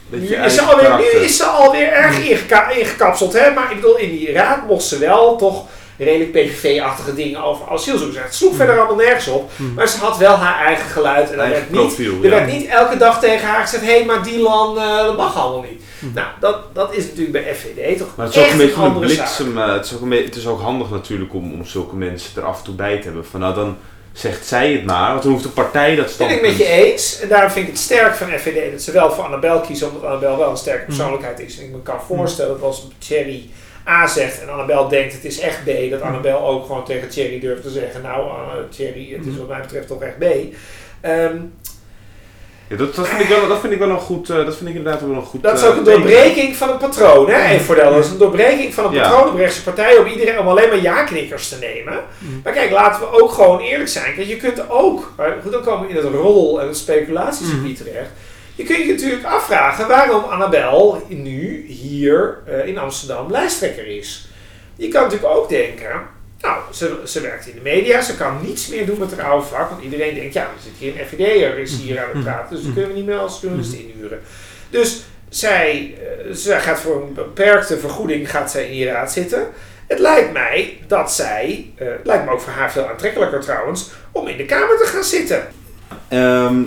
nu is, alweer, nu is ze alweer erg ingeka- ingekapseld. Hè? Maar ik bedoel, in die raad mocht ze wel toch redelijk PVV-achtige dingen over asielzoekers. Het sloeg verder allemaal nergens op. Mhm. Maar ze had wel haar eigen geluid. En er Eigen werd, niet, profiel, er ja. werd niet elke dag tegen haar gezegd... Hé, hey, maar Dylan, eh, dat mag allemaal niet. Mhm. Nou, dat, dat is natuurlijk bij FVD toch Maar het is ook een beetje een andere zaak. bliksem. eh, het, is ook een het is ook handig natuurlijk om, om zulke mensen er af en toe bij te hebben. Van nou, dan zegt zij het maar. Want dan hoeft de partij dat Ben standpunt... ik met je eens. En daarom vind ik het sterk van FVD dat ze wel voor Annabel kiezen, omdat Annabel wel een sterke persoonlijkheid is. En ik me kan voorstellen dat als Thierry A zegt en Annabel denkt het is echt B, dat Annabel ook gewoon tegen Thierry durft te zeggen, nou uh, Thierry, het is wat mij betreft toch echt B. Ehm, Ja, dat, dat, vind ik wel, dat vind ik wel een goed... eh, dat vind ik inderdaad wel een goed... dat is eh, ook een thema. doorbreking van een patroon, hè? Even voor dat is een doorbreking van een Ja. patroon op rechtse partijen om, iedereen, om alleen maar ja-knikkers te nemen. Maar kijk, laten we ook gewoon eerlijk zijn. Kijk, je kunt ook, goed, dan komen we in het rol- en het speculatiesgebied terecht. Je kunt je natuurlijk afvragen waarom Annabel nu hier eh, in Amsterdam lijsttrekker is. Je kan natuurlijk ook denken, nou, ze, ze werkt in de media, ze kan niets meer doen met haar oude vak, want iedereen denkt, ja, er zit hier een FVD'er, is hier aan het praten, dus dat kunnen we niet meer als journalist inhuren. Dus zij, eh, zij gaat voor een beperkte vergoeding gaat zij in die raad zitten. Het lijkt mij dat zij, eh, het lijkt me ook voor haar veel aantrekkelijker trouwens, om in de Kamer te gaan zitten. Ehm,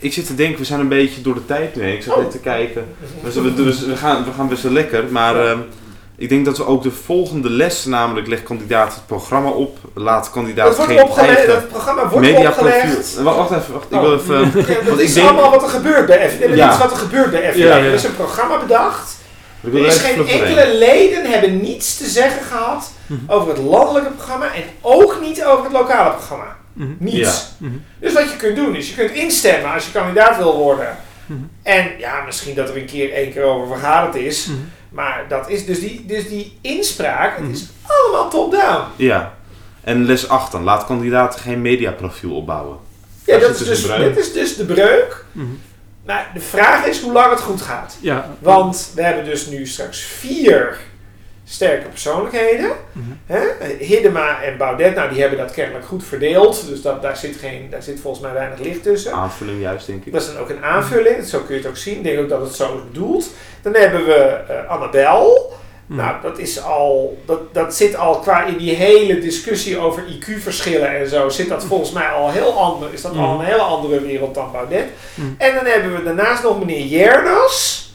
ik zit te denken, we zijn een beetje door de tijd nu heen. Ik zat Oh. net te kijken. Dus we, dus we, gaan, we gaan best wel lekker. Maar ehm, ik denk dat we ook de volgende les, namelijk leg kandidaat het programma op. Laat kandidaat Dat wordt geen eigen dat programma wordt mediaprofiel. opgelegd. Wacht, wacht even, wacht. Ik Oh. wil even... Ja, Want dat ik is denk- allemaal wat er gebeurt bij FVD. Ja. is wat er gebeurt bij. Ja. Er is een programma bedacht. Er is geen enkele leden hebben niets te zeggen gehad Mhm. over het landelijke programma en ook niet over het lokale programma. Mhm. Niets. Mhm. Dus wat je kunt doen is je kunt instemmen als je kandidaat wil worden. Mhm. En ja, misschien dat er een keer één keer over vergaderd is. Maar dat is dus die, dus die inspraak, het is allemaal top-down. Ja. En les 8 dan. Laat kandidaten geen mediaprofiel opbouwen. Ja, dat is, dus dus, dit is dus de breuk. Maar de vraag is hoe lang het goed gaat. Ja. Want we hebben dus nu straks vier sterke persoonlijkheden. Mhm. Hè? Hiddema en Baudet, nou die hebben dat kennelijk goed verdeeld. Dus dat, daar, zit geen, daar zit volgens mij weinig licht tussen. Aanvulling juist, denk ik. Dat is dan ook een aanvulling, zo kun je het ook zien. Ik denk ook dat het zo is bedoeld. Dan hebben we eh, Annabel. Mhm. Nou, dat is al, dat, dat zit al qua in die hele discussie over IQ-verschillen en zo, zit dat volgens mij al heel anders, is dat al Mhm. een hele andere wereld dan Baudet. Mhm. En dan hebben we daarnaast nog meneer Jernas.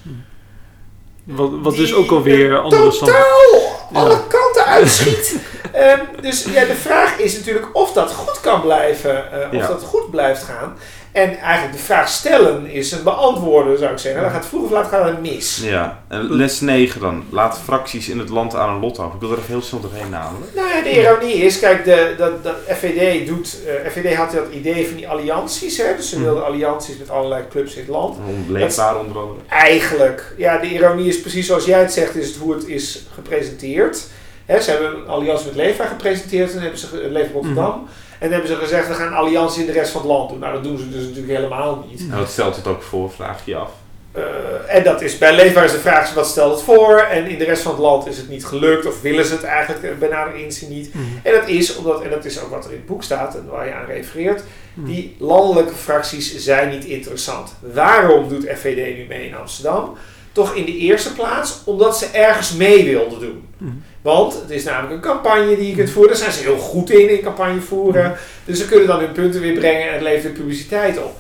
Wat, wat dus ook alweer andere. Totaal alle kanten uitschiet. Ehm, dus ja, de vraag is natuurlijk of dat goed kan blijven, eh, of Ja. dat goed blijft gaan. En eigenlijk de vraag stellen is een beantwoorden, zou ik zeggen. Dan gaat vroeg of laat gaat het mis. Ja. En les 9 dan. Laat fracties in het land aan een lot over. Ik wil er even heel snel doorheen namelijk. Nou ja, de ironie is, kijk, de, dat, dat FVD doet, eh, FVD had dat idee van die allianties, hè, dus ze Mhm. wilden allianties met allerlei clubs in het land. Onleefbaar onder andere. Eigenlijk, ja, de ironie is precies zoals jij het zegt, is het hoe het is gepresenteerd. Hè, ze hebben een alliantie met Leefbaar gepresenteerd en hebben ze Leefbaar Rotterdam. En hebben ze gezegd, we gaan een alliantie in de rest van het land doen. Nou, dat doen ze dus natuurlijk helemaal niet. Nou, dat stelt het ook voor, vraag je je af. Eh, en dat is bij Leefbaar is de vraag, wat stelt het voor? En in de rest van het land is het niet gelukt, of willen ze het eigenlijk eh, bij nader inzien niet. Mhm. En dat is omdat, en dat is ook wat er in het boek staat en waar je aan refereert, Mhm. die landelijke fracties zijn niet interessant. Waarom doet FVD nu mee in Amsterdam? Toch in de eerste plaats omdat ze ergens mee wilden doen. Mhm. Want het is namelijk een campagne die je kunt voeren. Daar zijn ze heel goed in, in campagne voeren. Dus ze kunnen dan hun punten weer brengen en het levert publiciteit op.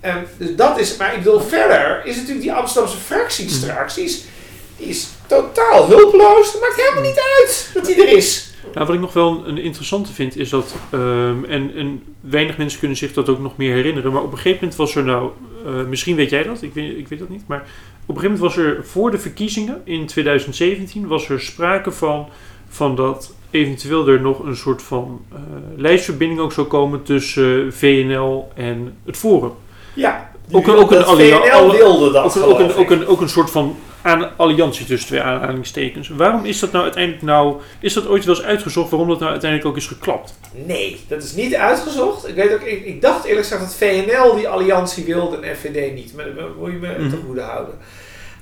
En dus dat is, maar ik bedoel, verder is natuurlijk die Amsterdamse fractie straks, die is, die is totaal hulpeloos. Dat maakt helemaal niet uit dat die er is. Nou, wat ik nog wel een interessante vind is dat, ehm, en, en weinig mensen kunnen zich dat ook nog meer herinneren, maar op een gegeven moment was er nou, eh, misschien weet jij dat, ik weet, ik weet dat niet, maar op een gegeven moment was er voor de verkiezingen in 2017 was er sprake van, van dat eventueel er nog een soort van eh, lijstverbinding ook zou komen tussen eh, VNL en het Forum. Ja, Ook een- ook een VNL wilde dat, Ook ook, een, ook, een, ook een soort van aan, alliantie tussen twee aanhalingstekens. Waarom is dat nou uiteindelijk nou... Is dat ooit wel eens uitgezocht waarom dat nou uiteindelijk ook is geklapt? Nee, dat is niet uitgezocht. Ik, weet ook, ik, ik dacht eerlijk gezegd dat VNL die alliantie wilde en FVD niet. Maar moet je me Mhm. te goede houden.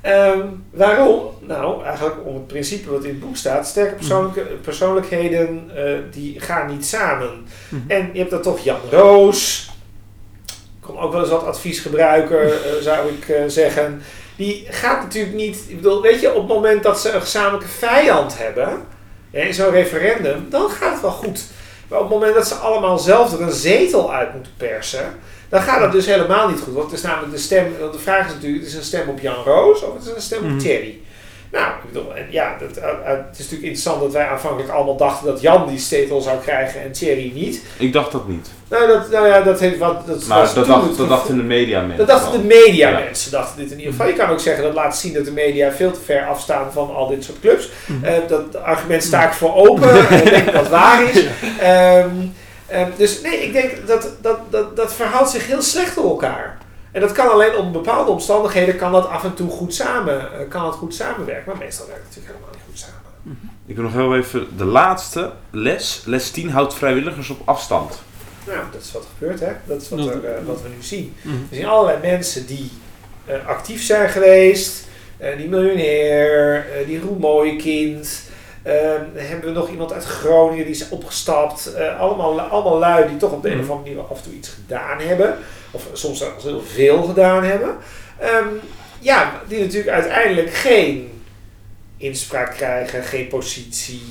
Ehm, waarom? Nou, eigenlijk om het principe wat in het boek staat. Sterke persoonlijke, persoonlijkheden eh, die gaan niet samen. Mhm. En je hebt dan toch Jan Roos. Ik kon ook wel eens wat advies gebruiken, eh, zou ik eh, zeggen. Die gaat natuurlijk niet... Ik bedoel, weet je, op het moment dat ze een gezamenlijke vijand hebben... Ja, in zo'n referendum, dan gaat het wel goed. Maar op het moment dat ze allemaal zelf er een zetel uit moeten persen, dan gaat dat dus helemaal niet goed. Want het is namelijk de stem, want de vraag is natuurlijk, het is een stem op Jan Roos of het is een stem op Mhm. Thierry. Nou, ik bedoel, en ja, dat, eh, eh, het is natuurlijk interessant dat wij aanvankelijk allemaal dachten dat Jan die stetel zou krijgen en Thierry niet. Ik dacht dat niet. Nou, dat, nou ja, dat heeft wat. Dat Maar was dat, toen dacht, dat dachten de media mensen. dat dachten de media Ja. mensen, dachten dit in ieder geval. Je kan ook zeggen dat laat zien dat de media veel te ver afstaan van al dit soort clubs. Mhm. Eh, dat argument sta ik voor open en ik denk dat dat waar is. Ehm, ehm, dus nee, ik denk dat dat, dat dat verhoudt zich heel slecht op elkaar. En dat kan alleen onder bepaalde omstandigheden kan dat af en toe goed samen, eh, kan het goed samenwerken. Maar meestal werkt het natuurlijk helemaal niet goed samen. Ik wil nog heel even de laatste les. Les 10 houdt vrijwilligers op afstand. Nou, dat is wat gebeurt, hè? Dat is wat, er, eh, wat we nu zien. Mhm. We zien allerlei mensen die eh, actief zijn geweest. eh, die miljonair, die roemooie kind. Ehm, hebben we nog iemand uit Groningen die is opgestapt. Eh, allemaal, allemaal lui die toch op de een of Mhm. andere manier af en toe iets gedaan hebben. Of soms zelfs heel veel gedaan hebben. Ehm, ja, die natuurlijk uiteindelijk geen inspraak krijgen, geen positie.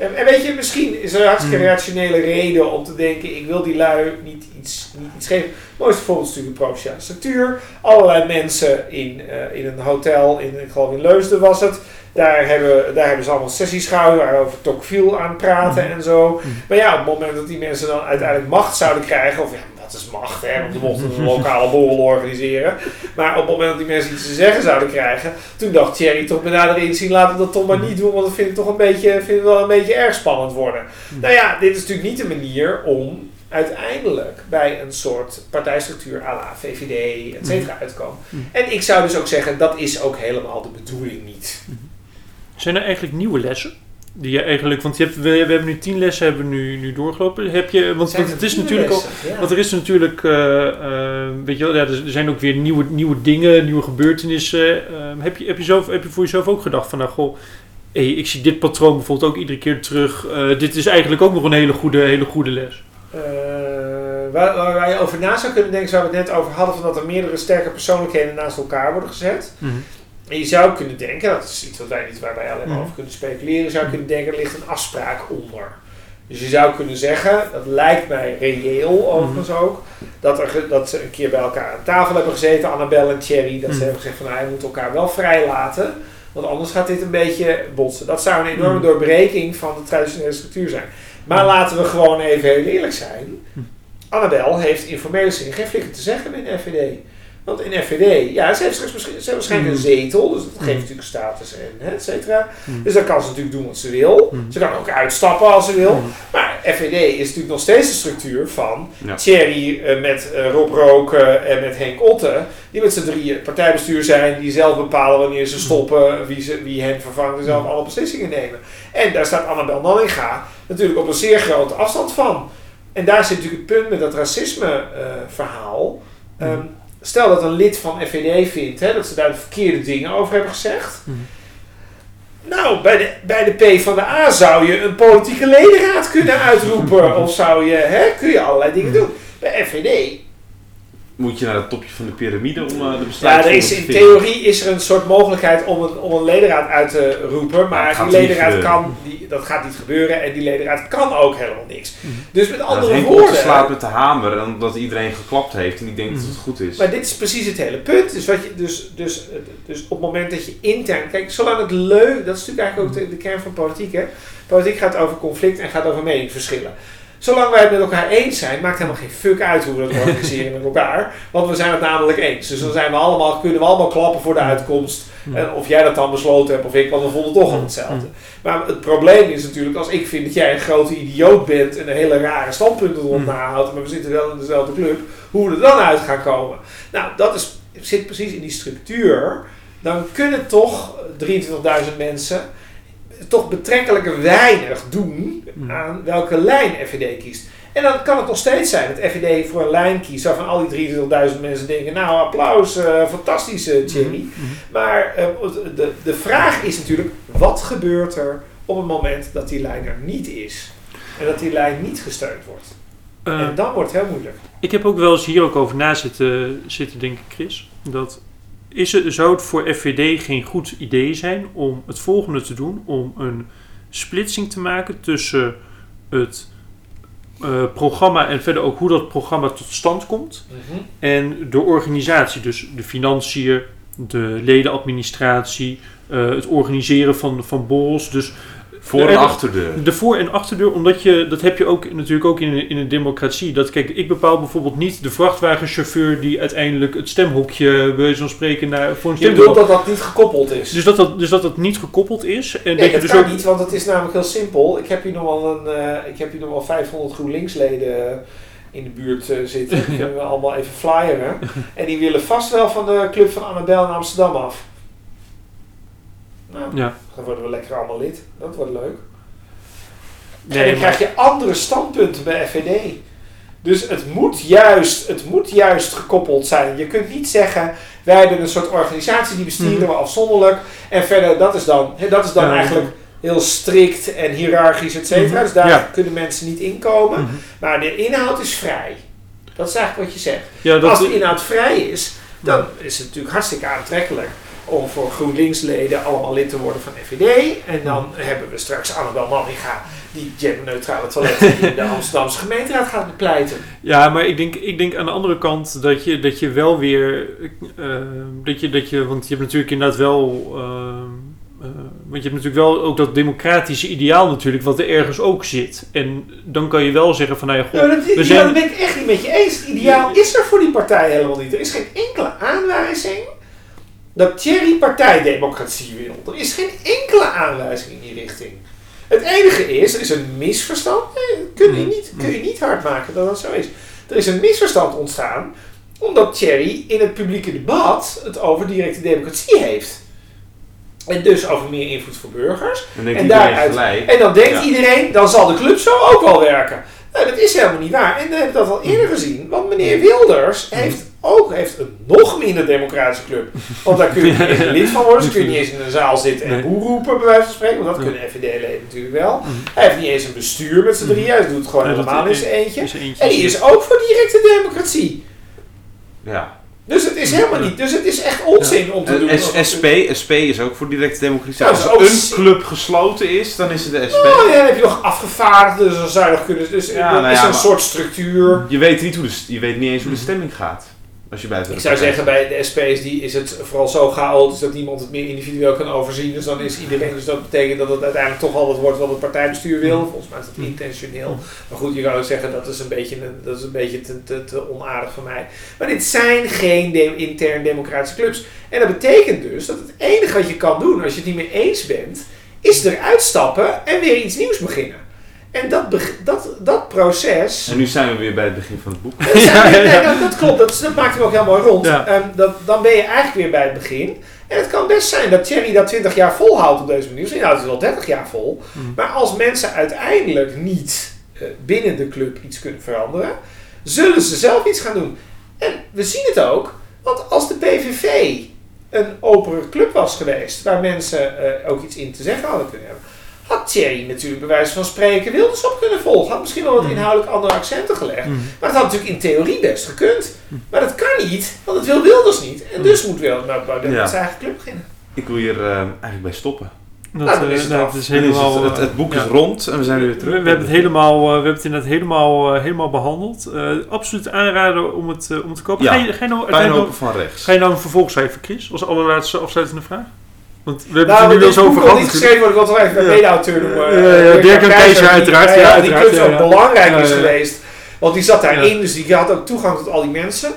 En, en weet je, misschien is er een hartstikke Mhm. rationele reden om te denken: ik wil die lui niet iets, niet iets geven. Mooiste voorbeeld is natuurlijk de provinciale structuur. Allerlei mensen in, eh, in een hotel, in, ik geloof in Leusden was het. Daar hebben, daar hebben ze allemaal sessies gehouden waarover Tocqueville aan praten Mhm. en zo. Mhm. Maar ja, op het moment dat die mensen dan uiteindelijk macht zouden krijgen, of ja, wat is macht, hè? Want ze mochten een lokale borrel organiseren. Maar op het moment dat die mensen iets te zeggen zouden krijgen, toen dacht Thierry toch bij nader inzien, laten we dat toch maar niet doen, want dat vind ik toch een beetje, vind ik wel een beetje erg spannend worden. Nou ja, dit is natuurlijk niet de manier om uiteindelijk bij een soort partijstructuur à la VVD, et cetera, uit te komen. Mhm. En ik zou dus ook zeggen, dat is ook helemaal de bedoeling niet. Zijn er eigenlijk nieuwe lessen? Die je eigenlijk, want je hebt, we, we hebben nu tien lessen hebben we nu, nu doorgelopen. Heb je, want, het is natuurlijk al, lessen? Ja. Want er is natuurlijk, eh, eh, weet je wel, ja, er er zijn ook weer nieuwe, nieuwe dingen, nieuwe gebeurtenissen. Eh, heb, je, heb, je zelf, heb je voor jezelf ook gedacht van, nou goh, hey, ik zie dit patroon bijvoorbeeld ook iedere keer terug. Eh, dit is eigenlijk ook nog een hele goede, hele goede les. Waar, waar, je over na zou kunnen denken, waar we het net over hadden, van dat er meerdere sterke persoonlijkheden naast elkaar worden gezet. En je zou kunnen denken, dat is iets wat wij niet, waar wij alleen maar Mhm. over kunnen speculeren, je zou kunnen denken, er ligt een afspraak onder. Dus je zou kunnen zeggen, dat lijkt mij reëel overigens ook, dat, er, dat ze een keer bij elkaar aan tafel hebben gezeten, Annabel en Thierry, dat ze Mhm. hebben gezegd van nou, je moet elkaar wel vrij laten, want anders gaat dit een beetje botsen. Dat zou een enorme Mhm. doorbreking van de traditionele structuur zijn. Maar laten we gewoon even heel eerlijk zijn. Mhm. Annabel heeft in formele zin geen flikker te zeggen binnen FVD. Want in FVD, ja, ze heeft, straks misschien- ze waarschijnlijk een Mhm. zetel, dus dat geeft natuurlijk status en et cetera. Mhm. Dus dan kan ze natuurlijk doen wat ze wil. Ze kan ook uitstappen als ze wil. Maar FVD is natuurlijk nog steeds de structuur van Ja. Thierry eh, met eh, Rob Roken en met Henk Otte. Die met z'n drieën partijbestuur zijn, die zelf bepalen wanneer ze stoppen, wie, ze, wie hen vervangt en zelf alle beslissingen nemen. En daar staat Annabel Nanninga natuurlijk op een zeer grote afstand van. En daar zit natuurlijk het punt met dat racisme-verhaal. Ehm, stel dat een lid van FVD vindt hè, dat ze daar de verkeerde dingen over hebben gezegd. Mhm. Nou, bij de, bij de P van de A zou je een politieke ledenraad kunnen uitroepen. of zou je, hè, kun je allerlei dingen doen. Bij FVD Moet je naar het topje van de piramide om eh, de Ja, besluitvorming is, te in theorie is er een soort mogelijkheid om een, om een ledenraad uit te roepen. Ja, Maar dat gaat die niet ledenraad gebeuren. kan, die, dat gaat niet gebeuren. En die ledenraad kan ook helemaal niks. Mhm. Dus met Ja, andere Henk woorden... Slaat met de hamer en omdat iedereen geklapt heeft en die denkt dat het goed is. Maar dit is precies het hele punt. Dus, wat je, dus, dus, dus op het moment dat je intern... Kijk, zolang het leuk... Dat is natuurlijk eigenlijk ook de, de kern van politiek. Hè? Politiek gaat over conflict en gaat over meningsverschillen. Zolang wij het met elkaar eens zijn, maakt helemaal geen fuck uit hoe we dat organiseren met elkaar. Want we zijn het namelijk eens. Dus dan zijn we allemaal, kunnen we allemaal klappen voor de uitkomst. En of jij dat dan besloten hebt of ik, want we vonden toch al hetzelfde. Maar het probleem is natuurlijk, als ik vind dat jij een grote idioot bent en een hele rare standpunten erop Mm. nahoudt, maar we zitten wel in dezelfde club, hoe we er dan uit gaan komen. Nou, dat is, zit precies in die structuur. Dan kunnen toch 23.000 mensen toch betrekkelijk weinig doen Mm. aan welke lijn FVD kiest. En dan kan het nog steeds zijn dat FVD voor een lijn kiest waarvan al die 23.000 mensen denken, nou applaus, eh, fantastisch eh, Thierry. Mhm. Maar eh, de, de vraag is natuurlijk, wat gebeurt er op het moment dat die lijn er niet is? En dat die lijn niet gesteund wordt. En dan wordt het heel moeilijk. Ik heb ook wel eens hier ook over na zitten, zitten denken, Chris. Dat is het, zou het voor FVD geen goed idee zijn om het volgende te doen: om een splitsing te maken tussen het eh, programma en verder ook hoe dat programma tot stand komt. Mhm. En de organisatie, dus de financiën, de ledenadministratie, eh, het organiseren van, van borrels. Dus Voor en En- achterdeur. de voor- en achterdeur, omdat je, dat heb je ook natuurlijk ook in, in een democratie. Dat, kijk, ik bepaal bijvoorbeeld niet de vrachtwagenchauffeur die uiteindelijk het stemhokje, bij van spreken, naar, voor een Je bedoelt dat dat niet gekoppeld is? Dus dat dat, dus dat dat niet gekoppeld is. En Nee, dat je dus kan ook. niet, want het is namelijk heel simpel. Ik heb hier nog wel, een, eh, ik heb hier nog wel 500 GroenLinks-leden in de buurt eh, zitten. Die kunnen we allemaal even flyeren. En die willen vast wel van de club van Annabel in Amsterdam af. Nou, Ja. dan worden we lekker allemaal lid. Dat wordt leuk. en Nee, dan krijg je andere standpunten bij FVD. Dus het moet, juist, het moet juist gekoppeld zijn. Je kunt niet zeggen, wij hebben een soort organisatie die besturen Mhm. we afzonderlijk. En verder, dat is dan, dat is dan Ja, eigenlijk heel strikt en hiërarchisch, et cetera. Mhm. Dus daar Ja. kunnen mensen niet inkomen. Mhm. Maar de inhoud is vrij. Dat is eigenlijk wat je zegt. Ja, Als de inhoud vrij is, dan is het natuurlijk hartstikke aantrekkelijk om voor GroenLinks-leden allemaal lid te worden van FVD. En dan hebben we straks Annabel Manninga die genderneutrale toiletten in de Amsterdamse gemeenteraad gaat bepleiten. Ja, maar ik denk, ik denk aan de andere kant dat je, dat je wel weer. eh, dat, je, dat je, want je hebt natuurlijk inderdaad wel. eh, eh, want je hebt natuurlijk wel ook dat democratische ideaal natuurlijk, wat er ergens ook zit. En dan kan je wel zeggen van, nou ja, goh, dat, we ja, zijn- dat ben ik echt niet met je eens. Het ideaal is er voor die partij helemaal niet. Er is geen enkele aanwijzing dat Thierry partijdemocratie wil. Er is geen enkele aanwijzing in die richting. Het enige is, er is een misverstand. Nee, kun je Mm. niet, kun je niet hard maken dat dat zo is. Er is een misverstand ontstaan omdat Thierry in het publieke debat het over directe democratie heeft. En dus over meer invloed voor burgers. En daaruit-. En dan denkt Ja. iedereen, dan zal de club zo ook wel werken. Nou, dat is helemaal niet waar. En we hebben dat al eerder gezien. Want meneer Wilders heeft ook heeft een nog minder democratische club. Want daar kun je niet eens lid van worden. Dus kun je niet eens in een zaal zitten en Nee. boer roepen, bij wijze van spreken. Want dat kunnen FVD-leden natuurlijk wel. Hij heeft niet eens een bestuur met z'n drieën. Hij doet het gewoon helemaal in zijn eentje. is eentje. En die is ook voor directe democratie. Ja. Dus het is helemaal niet. Dus het is echt onzin om te doen. SP, SP is ook voor directe democratie. Ja, Als een club gesloten is, dan is het de SP. Oh, ja, dan heb je nog afgevaardigden, dus dan zou je nog kunnen. Dus Ja, er nou is ja, een soort structuur. Je weet, niet hoe de, je weet niet eens hoe de stemming gaat. Als je buiten Ik zou zeggen, bij de SP's die is het vooral zo chaotisch dat niemand het meer individueel kan overzien. Dus dan is iedereen, dus dat betekent dat het uiteindelijk toch al wat wordt wat het partijbestuur wil. Volgens mij is dat intentioneel. Maar goed, je kan ook zeggen dat is een beetje, dat is een beetje te, te, te onaardig van mij. Maar dit zijn geen de- intern democratische clubs. En dat betekent dus dat het enige wat je kan doen als je het niet meer eens bent, is eruit stappen en weer iets nieuws beginnen. En dat, dat, dat proces. En nu zijn we weer bij het begin van het boek. Dat, zijn- nee, nee, dat, dat klopt, dat, dat maakt hem ook heel mooi rond. Ja. Ehm, dat, dan ben je eigenlijk weer bij het begin. En het kan best zijn dat Thierry dat 20 jaar volhoudt op deze manier. Misschien houdt hij wel 30 jaar vol. Mm. Maar als mensen uiteindelijk niet eh, binnen de club iets kunnen veranderen, zullen ze zelf iets gaan doen. En we zien het ook, want als de PVV een opere club was geweest, waar mensen eh, ook iets in te zeggen hadden kunnen hebben, had Thierry natuurlijk bij wijze van spreken Wilders op kunnen volgen. Had misschien wel wat Mm. inhoudelijk andere accenten gelegd. Mm. Maar dat had natuurlijk in theorie best gekund. Maar dat kan niet, want het wil Wilders niet. En dus moet Wilders nou, nou, met Ja. zijn eigen club beginnen. Ik wil hier eh, eigenlijk bij stoppen. Dat, Nou, eh, is het nou, het is helemaal, het, het, het boek ja. is rond en we zijn weer We, terug. we hebben het helemaal, eh, we hebben het inderdaad helemaal, eh, helemaal behandeld. Eh, absoluut aanraden om het, eh, om te kopen. Ja. Ga, je, ga, je nou, Pijnhopen nog- van rechts. ga je nou een Chris? Als allerlaatste afsluitende vraag? Want we hebben Nou, het nu wel zo over gehad. niet geschreven worden, ik wil toch even Ja. mede-auteur noemen. Ja, ja, Eh, Dirk en Keizer, die- uiteraard, ja, ja, die ja, ja. belangrijk is geweest. Want die zat daarin, dus die had ook toegang tot al die mensen.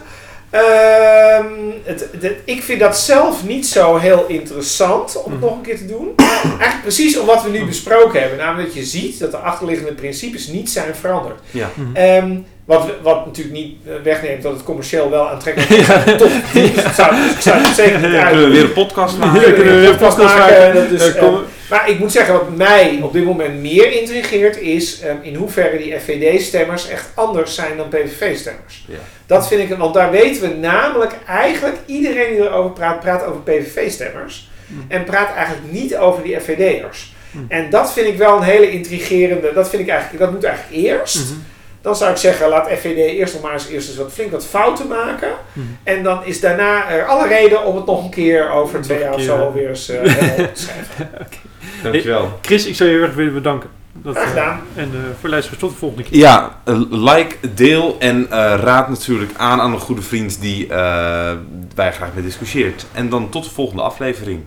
Ehm, het, het- ik vind dat zelf niet zo heel interessant om het Mhm. nog een keer te doen. Eigenlijk precies om wat we nu besproken hebben. Namelijk dat je ziet dat de achterliggende principes niet zijn veranderd. Ja. Mhm. Ehm, wat, wat natuurlijk niet eh, wegneemt dat het commercieel wel aantrekkelijk is. Toch, dus ik zou, ik zou het zeker niet. Kunnen we weer een podcast We maken? kunnen weer een podcast maken. Eh, kom- maar ik moet zeggen, wat mij op dit moment meer intrigeert, is ehm, in hoeverre die FVD-stemmers echt anders zijn dan PVV-stemmers. Ja. Dat vind ik, want daar weten we namelijk eigenlijk, iedereen die erover praat, praat over PVV-stemmers. Mm. En praat eigenlijk niet over die FVD'ers. Mm. En dat vind ik wel een hele intrigerende, dat vind ik eigenlijk, dat moet eigenlijk eerst. Mhm. Dan zou ik zeggen, laat FVD eerst nog maar eens, eerst eens wat, flink wat fouten maken. Mhm. En dan is daarna er alle reden om het nog een keer over twee jaar of zo ja. weer eens eh, op te schrijven. Dankjewel. Chris, ik zou je heel erg willen bedanken. Dat, Graag eh, gedaan. en eh, voor luisteraars tot de volgende keer. Ja, eh, like, deel en eh, raad natuurlijk aan aan een goede vriend die eh, wij graag mee discussieert. En dan tot de volgende aflevering.